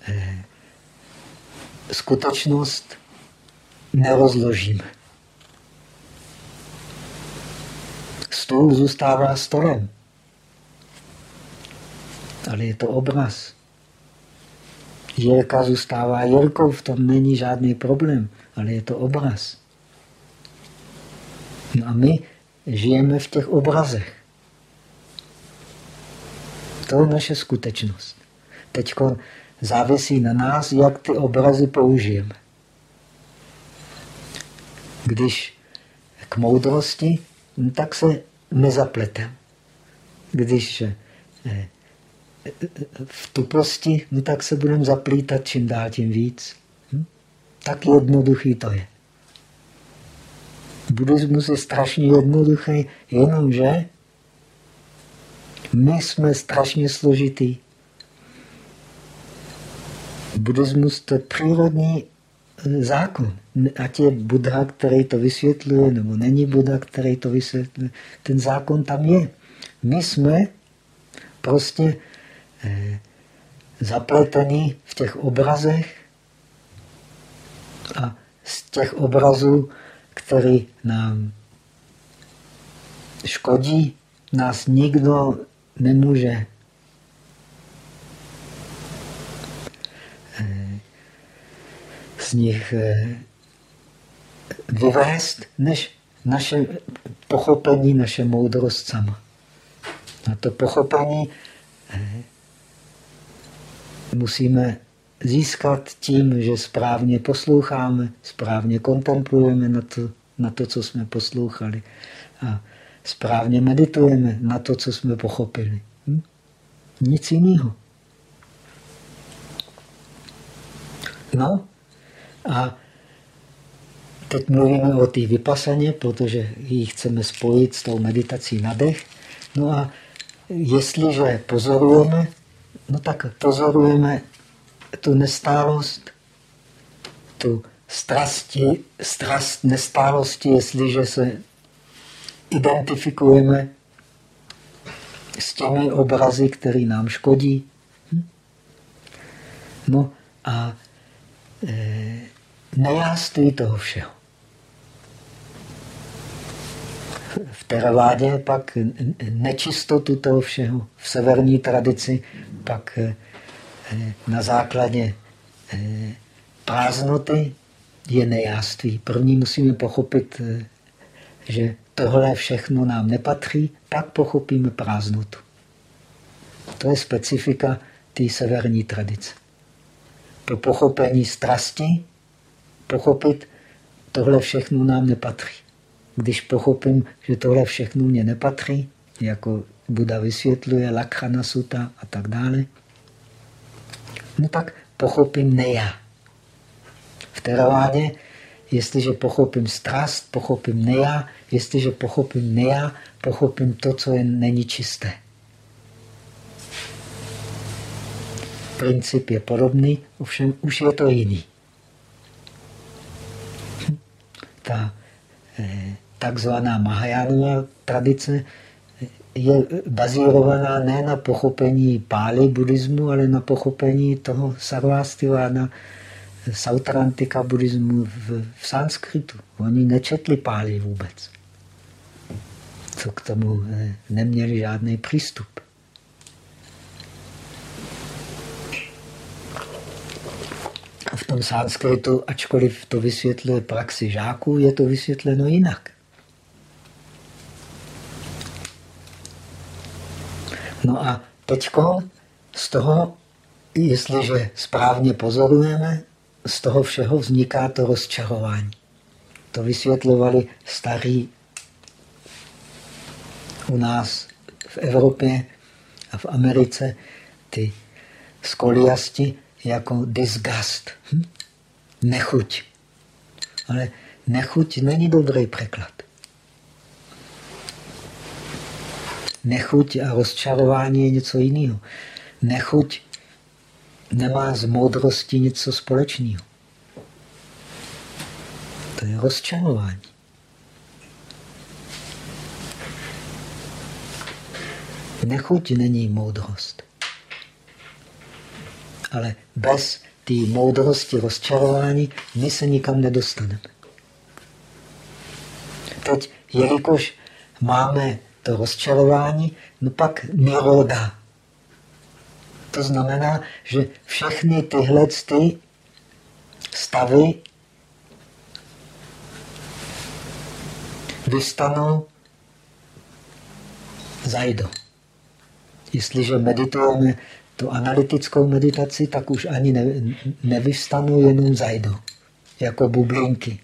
eh, skutečnost nerozložíme. Stůl zůstává stolem, ale je to obraz. Jirka zůstává Jirkou, v tom není žádný problém, ale je to obraz. No a my žijeme v těch obrazech. To je naše skutečnost. Teď závisí na nás, jak ty obrazy použijeme. Když k moudrosti, no tak se nezapletem. Když eh, v tuposti, no tak se budeme zaplítat čím dál tím víc. Hm? Tak jednoduchý to je. Buddhismus je strašně jednoduchý, jenomže my jsme strašně složitý buddhismus to je přírodní eh, zákon. Ať je Buddha, který to vysvětluje, nebo není Buddha, který to vysvětluje, ten zákon tam je. My jsme prostě eh, zapletení v těch obrazech a z těch obrazů, který nám škodí, nás nikdo nemůže z nich eh, vyvést, než naše pochopení, naše moudrost sama. A to pochopení eh, musíme získat tím, že správně posloucháme, správně kontemplujeme na to, na to co jsme poslouchali a správně meditujeme na to, co jsme pochopili. Hm? Nic jiného. No, a teď mluvíme o té vypasaně, protože ji chceme spojit s tou meditací na dech. No a jestliže pozorujeme, no tak pozorujeme tu nestálost, tu strasti, strast nestálosti, jestliže se identifikujeme s těmi obrazy, které nám škodí. Hm? No a e, nejáství toho všeho. V teravádě pak nečistotu toho všeho. V severní tradici pak eh, na základě eh, prázdnoty je nejáství. První musíme pochopit, eh, že tohle všechno nám nepatří, pak pochopíme prázdnotu. To je specifika té severní tradice. pro pochopení strasti pochopit, tohle všechno nám nepatří. Když pochopím, že tohle všechno mě nepatří, jako Buda vysvětluje, Lakhana Sutta a tak dále, no tak pochopím neja. V teravádě, jestliže pochopím strast, pochopím neja, jestliže pochopím neja, pochopím to, co je, není čisté. Princip je podobný, ovšem už je to jiný. Ta eh, takzvaná Mahajánová tradice je bazírovaná ne na pochopení pály buddhismu, ale na pochopení toho sarvástiva, sautrantika buddhismu v, v sanskritu. Oni nečetli pály vůbec. Co k tomu eh, neměli žádný přístup. A v tom sanskritu, ačkoliv to vysvětluje praxi žáků, je to vysvětleno jinak. No a teď z toho, jestliže správně pozorujeme, z toho všeho vzniká to rozčarování. To vysvětlovali starí u nás v Evropě a v Americe ty skoliasti jako disgust. Hm? Nechuť. Ale nechuť není dobrý překlad. Nechuť a rozčarování je něco jiného. Nechuť nemá z moudrosti něco společného. To je rozčarování. Nechuť není moudrost. Ale bez té moudrosti rozčarování my se nikam nedostaneme. Teď, jelikož máme to rozčarování, no pak niroda. To znamená, že všechny tyhle ty stavy vystanou zajdo. Jestliže meditujeme tu analytickou meditaci, tak už ani ne, nevyvstanou, jenom zajdo. Jako bublinky,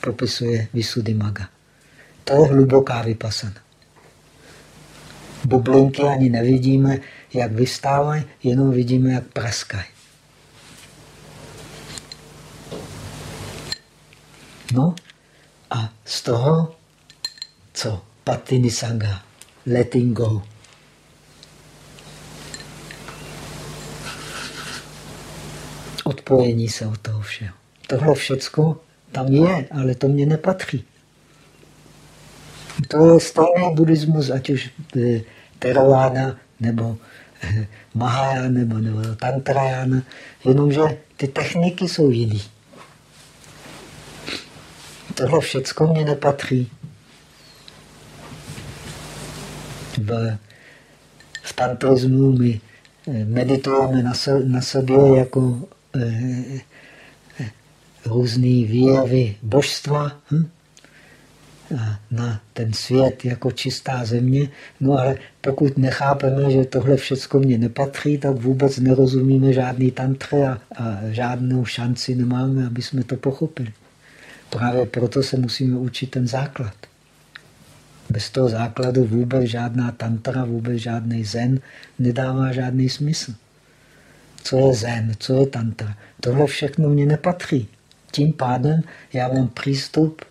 popisuje Maga. To je hluboká vypasana bublinky ani nevidíme, jak vystávají, jenom vidíme, jak praskají. No a z toho, co Patini Sangha, letting go. Odpojení se od toho všeho. Tohle všecko tam je, ale to mě nepatří. To stejný buddhismus, ať už eh, Theravada nebo eh, Mahajana nebo, nebo Tantrayana, jenomže ty techniky jsou jiný. Tohle všecko mě nepatří. V, v tantrizmu my eh, meditujeme na, se, na sobě jako eh, různé výjevy božstva. Hm? Na ten svět jako čistá země. No ale pokud nechápeme, že tohle všechno mě nepatří, tak vůbec nerozumíme žádný tantře a, a žádnou šanci nemáme, aby jsme to pochopili. Právě proto se musíme učit ten základ. Bez toho základu vůbec žádná tantra, vůbec žádný zen nedává žádný smysl. Co je zen, co je tantra? Tohle všechno mě nepatří. Tím pádem já mám přístup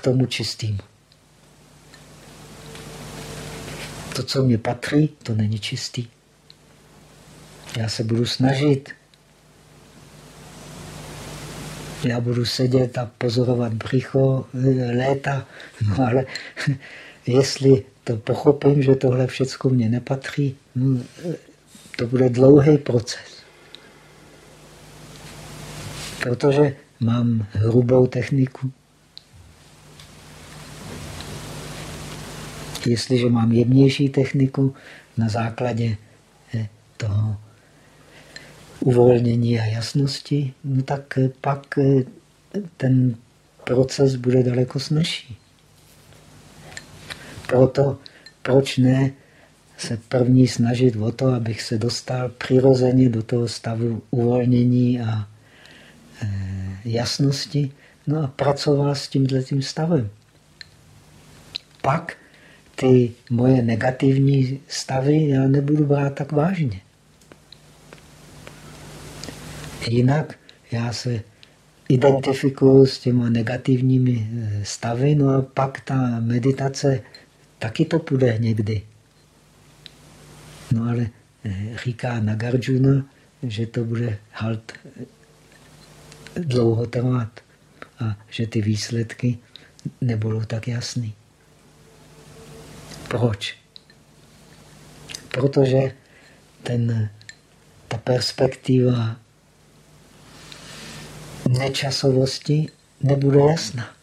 tomu čistým. To, co mě patří, to není čistý. Já se budu snažit. Já budu sedět a pozorovat břicho eh, léta, no ale jestli to pochopím, že tohle všechno mě nepatří, eh, to bude dlouhý proces. Protože mám hrubou techniku. Jestliže mám jemnější techniku na základě eh, toho uvolnění a jasnosti, no tak eh, pak eh, ten proces bude daleko snažší. Proto proč ne se první snažit o to, abych se dostal přirozeně do toho stavu uvolnění a jasnosti, no a pracoval s tímhle tím stavem. Pak ty moje negativní stavy já nebudu brát tak vážně. Jinak já se identifikuju s těma negativními e, stavy, no a pak ta meditace taky to půjde někdy. No ale e, říká Nagarjuna, že to bude halt e, dlouho trvat a že ty výsledky nebudou tak jasný. Proč? Protože ten, ta perspektiva nečasovosti nebude jasná.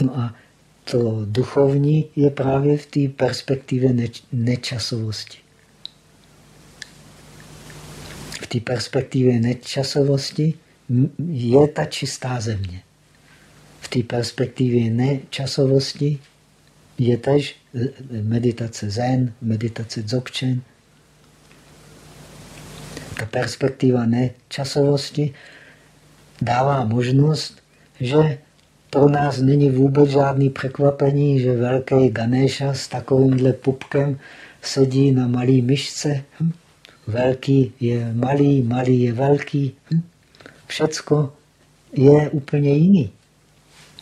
No a to duchovní je právě v té perspektivě neč nečasovosti. V té perspektivě nečasovosti je ta čistá země. V té perspektivě nečasovosti je tež meditace zen, meditace dzogchen, ta perspektiva nečasovosti dává možnost, že pro nás není vůbec žádný překvapení, že velký Ganesha s takovýmhle pupkem sedí na malý myšce. Hm? Velký je malý, malý je velký. Hm? Všecko je úplně jiný.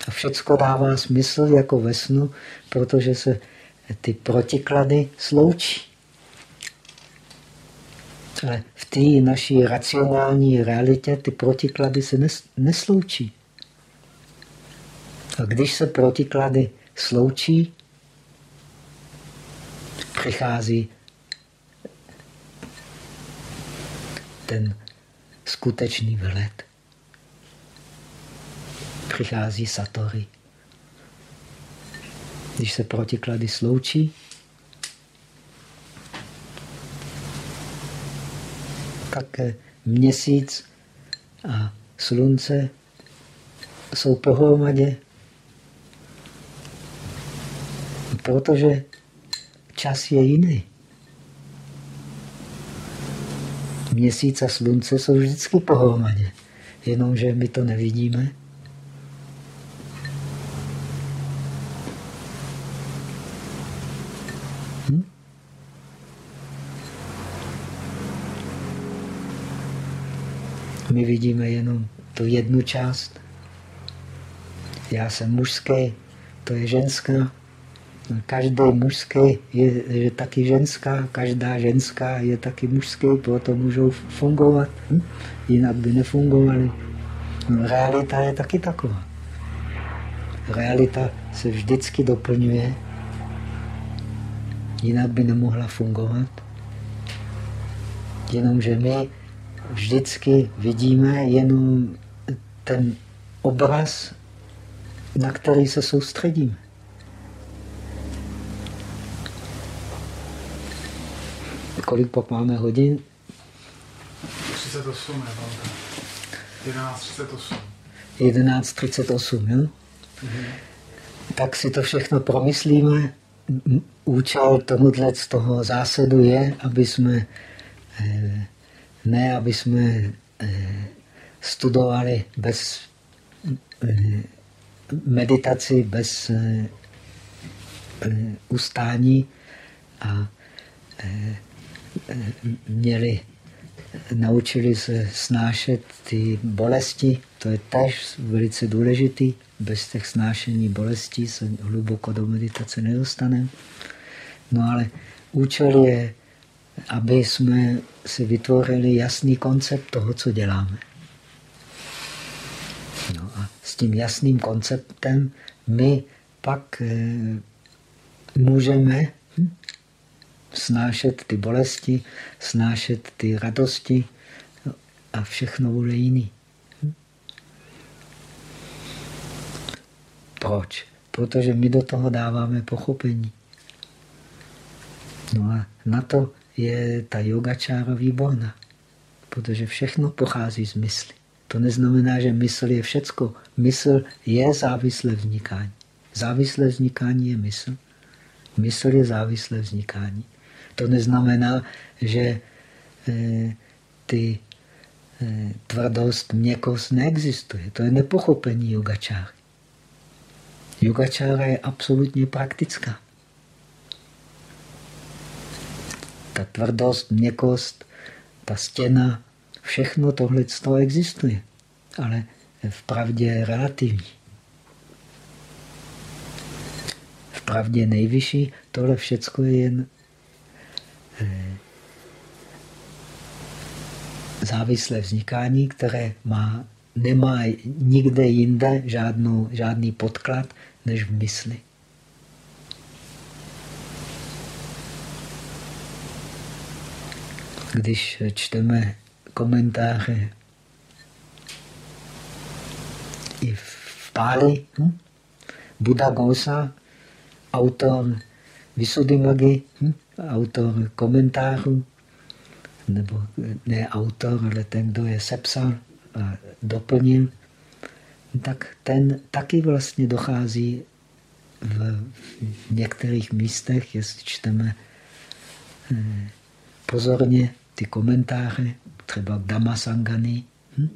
A všecko dává smysl jako ve snu, protože se ty protiklady sloučí. Ale v té naší racionální realitě ty protiklady se nesloučí. A když se protiklady sloučí, přichází ten skutečný vhled. Přichází Satori. Když se protiklady sloučí, tak měsíc a slunce jsou pohromadě, protože čas je jiný. Měsíc a slunce jsou vždycky pohromadě, jenomže my to nevidíme. My vidíme jenom tu jednu část. Já jsem mužský, to je ženská. Každý mužský je, je taky ženská, každá ženská je taky mužský, proto můžou fungovat. Hm? Jinak by nefungovali. No, realita je taky taková. Realita se vždycky doplňuje, jinak by nemohla fungovat. Jenomže my vždycky vidíme jenom ten obraz, na který se soustředíme. Kolik pak máme hodin? 38, 11.38. 11.38, jo? Mhm. Tak si to všechno promyslíme. Účel tomuhle z toho zásadu je, aby jsme eh, ne, aby jsme eh, studovali bez eh, meditaci, bez eh, ustání a měli, naučili se snášet ty bolesti, to je tež velice důležitý. Bez těch snášení bolestí se hluboko do meditace nedostaneme. No ale účel je aby jsme si vytvořili jasný koncept toho, co děláme. No a s tím jasným konceptem my pak e, můžeme hm, snášet ty bolesti, snášet ty radosti a všechno bude jiný. Hm? Proč? Protože my do toho dáváme pochopení. No a na to je ta yogačára výborná, protože všechno pochází z mysli. To neznamená, že mysl je všecko. Mysl je závislé vznikání. Závislé vznikání je mysl. Mysl je závislé vznikání. To neznamená, že eh, ty eh, tvrdost, měkost neexistuje. To je nepochopení yogačáry. Yogačára je absolutně praktická. Ta tvrdost, měkost, ta stěna, všechno tohle existuje. Ale v pravdě je relativní. V pravdě nejvyšší tohle všecko je jen eh, závislé vznikání, které má, nemá nikde jinde žádnou, žádný podklad než v mysli. Když čteme komentáře i v Páli, hm? Buddha Gosa, autor Visuddhimaggy, hm? autor komentářů, nebo ne autor, ale ten, kdo je sepsal a doplnil, tak ten taky vlastně dochází v některých místech, jestli čteme eh, pozorně ty komentáře, třeba Damasangany, hm?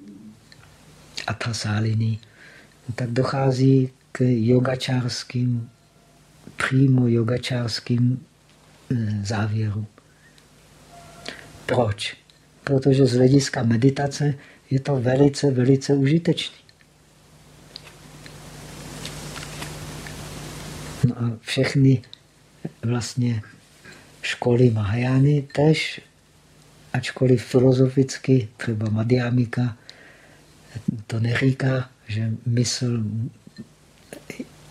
Atasalini, tak dochází k yogačárským, přímo yogačárským eh, závěrům. Proč? Protože z hlediska meditace je to velice, velice užitečné. No a všechny vlastně školy Mahajány tež, ačkoliv filozoficky, třeba Madhyamika, to neříká, že mysl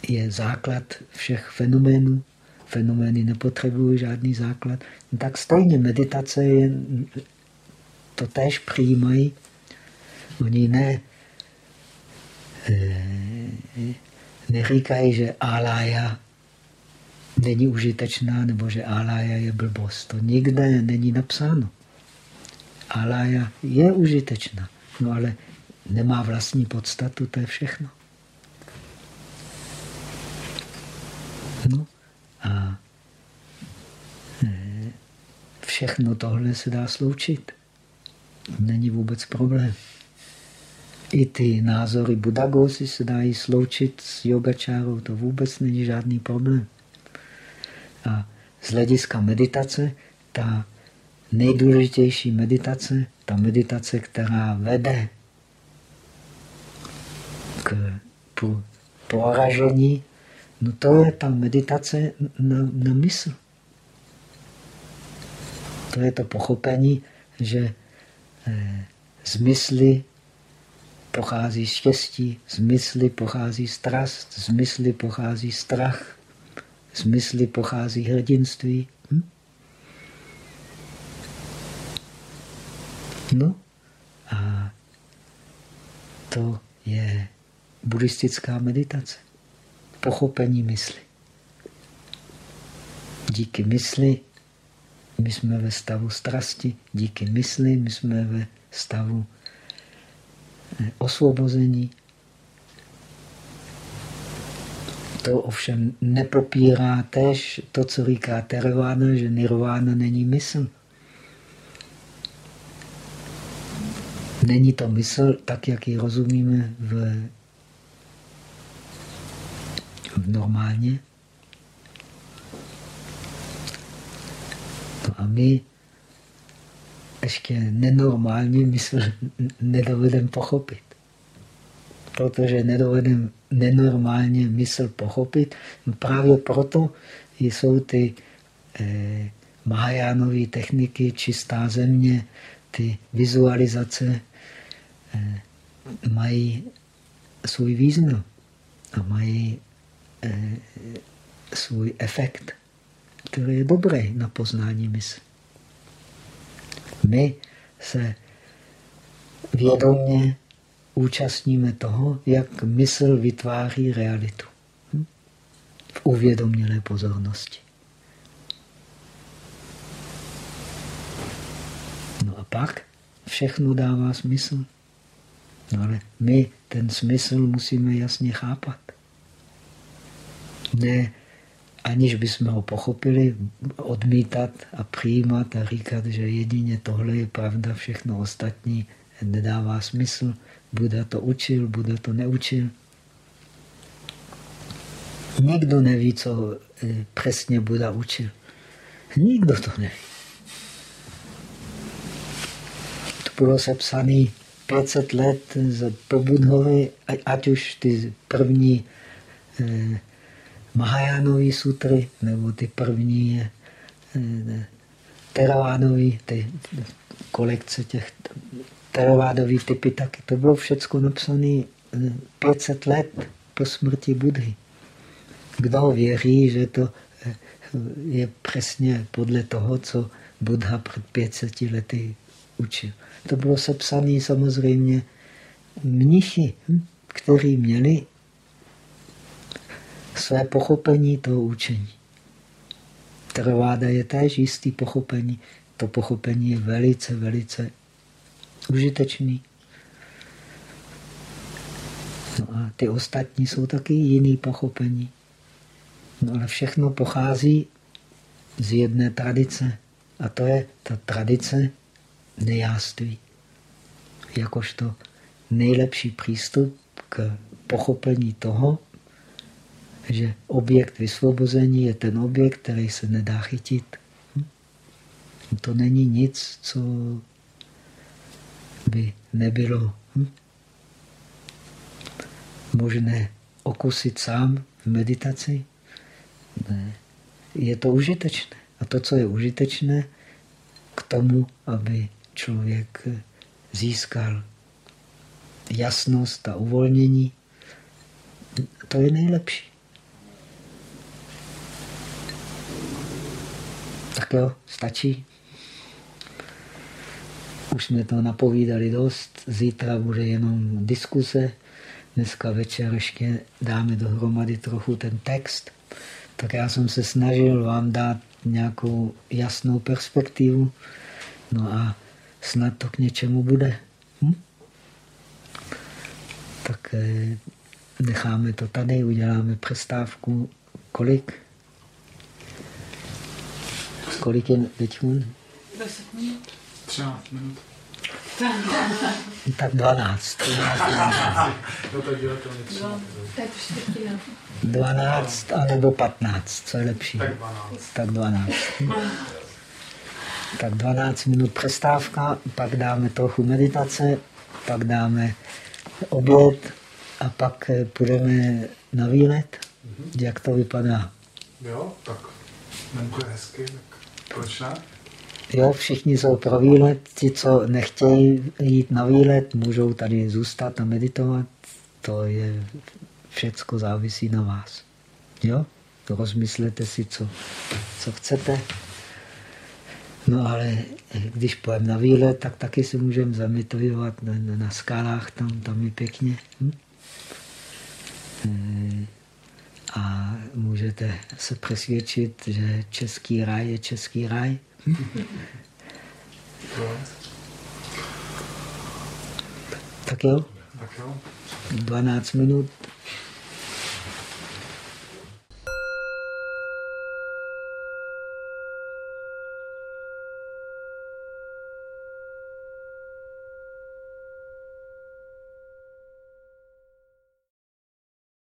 je základ všech fenoménů, fenomény nepotřebují žádný základ, tak stejně meditace je, to též přijímají. Oni ne, eh, neříkají, že alája není užitečná nebo že alája je blbost. To nikde není napsáno. Alája je užitečná, no ale nemá vlastní podstatu, to je všechno. No a e, všechno tohle se dá sloučit. Není vůbec problém. I ty názory Budagosy se dají sloučit s yogačárou, to vůbec není žádný problém. A z hlediska meditace, ta nejdůležitější meditace, ta meditace, která vede k poražení, no to je ta meditace na, na mysl. To je to pochopení, že eh, z mysli pochází štěstí, z mysli pochází strast, z mysli pochází strach, z mysli pochází hrdinství. No a to je buddhistická meditace. Pochopení mysli. Díky mysli my jsme ve stavu strasti, díky mysli my jsme ve stavu eh, osvobození. To ovšem nepopírá tež to, co říká Theravada, že nirvana není mysl. Není to mysl tak, jak ji rozumíme v v normálně. No a my ještě nenormálně mysl nedovedeme pochopit. Protože nedovedeme nenormálně mysl pochopit, no právě proto jsou ty eh, Mahajánové techniky, čistá země, ty vizualizace mají svůj význam a mají Eh, svůj efekt, který je dobrý na poznání mysli. My se vědomě účastníme toho, jak mysl vytváří realitu. Hm? V uvědomělé pozornosti. No a pak všechno dává smysl. No ale my ten smysl musíme jasně chápat ne aniž bychom ho pochopili, odmítat a přijímat a říkat, že jedině tohle je pravda, všechno ostatní nedává smysl. Buda to učil, Buda to neučil. Nikdo neví, co eh, přesně Buda učil. Nikdo to neví. To bylo sepsané 500 let z Probudhovi, ať už ty první eh, Mahajánové sutry, nebo ty první eh, Teravádové, ty kolekce těch teravádové typy, taky to bylo všechno napsané 500 let po smrti Budhy. Kdo věří, že to eh, je přesně podle toho, co Buddha před 500 lety učil. To bylo sepsané samozřejmě mnichy, hm, kteří měli své pochopení toho učení. Trváda je též jistý pochopení. To pochopení je velice, velice užitečný. No a ty ostatní jsou taky jiný pochopení. No ale všechno pochází z jedné tradice. A to je ta tradice nejáství. Jakožto nejlepší přístup k pochopení toho, že objekt vysvobození je ten objekt, který se nedá chytit. Hm? To není nic, co by nebylo hm? možné okusit sám v meditaci. Ne. Je to užitečné. A to, co je užitečné, k tomu, aby člověk získal jasnost a uvolnění, to je nejlepší. Tak jo, stačí. Už jsme to napovídali dost, zítra bude jenom diskuse, dneska večer ještě dáme dohromady trochu ten text. Tak já jsem se snažil vám dát nějakou jasnou perspektivu, no a snad to k něčemu bude. Hm? Tak eh, necháme to tady, uděláme přestávku. Kolik? Kolik je teď? 10 minut. 13 minut. Tak 12. 12 anebo 15, co je lepší? Tak 12. Tak 12. Tak 12 minut přestávka, pak dáme trochu meditace, pak dáme oběd a pak eh, půjdeme na výlet. Jak to vypadá? Jo, tak je hezky, tak proč ne? Jo, všichni jsou pro výlet. Ti, co nechtějí jít na výlet, můžou tady zůstat a meditovat. To je všecko závisí na vás. Jo? To rozmyslete si, co, co chcete. No ale když pojeme na výlet, tak taky si můžeme zameditovat na, na, na skalách, tam, tam je pěkně. Hm? E, a můžete se přesvědčit, že český raj je český raj. Hm? Tak jo? Tak jo. 12 minut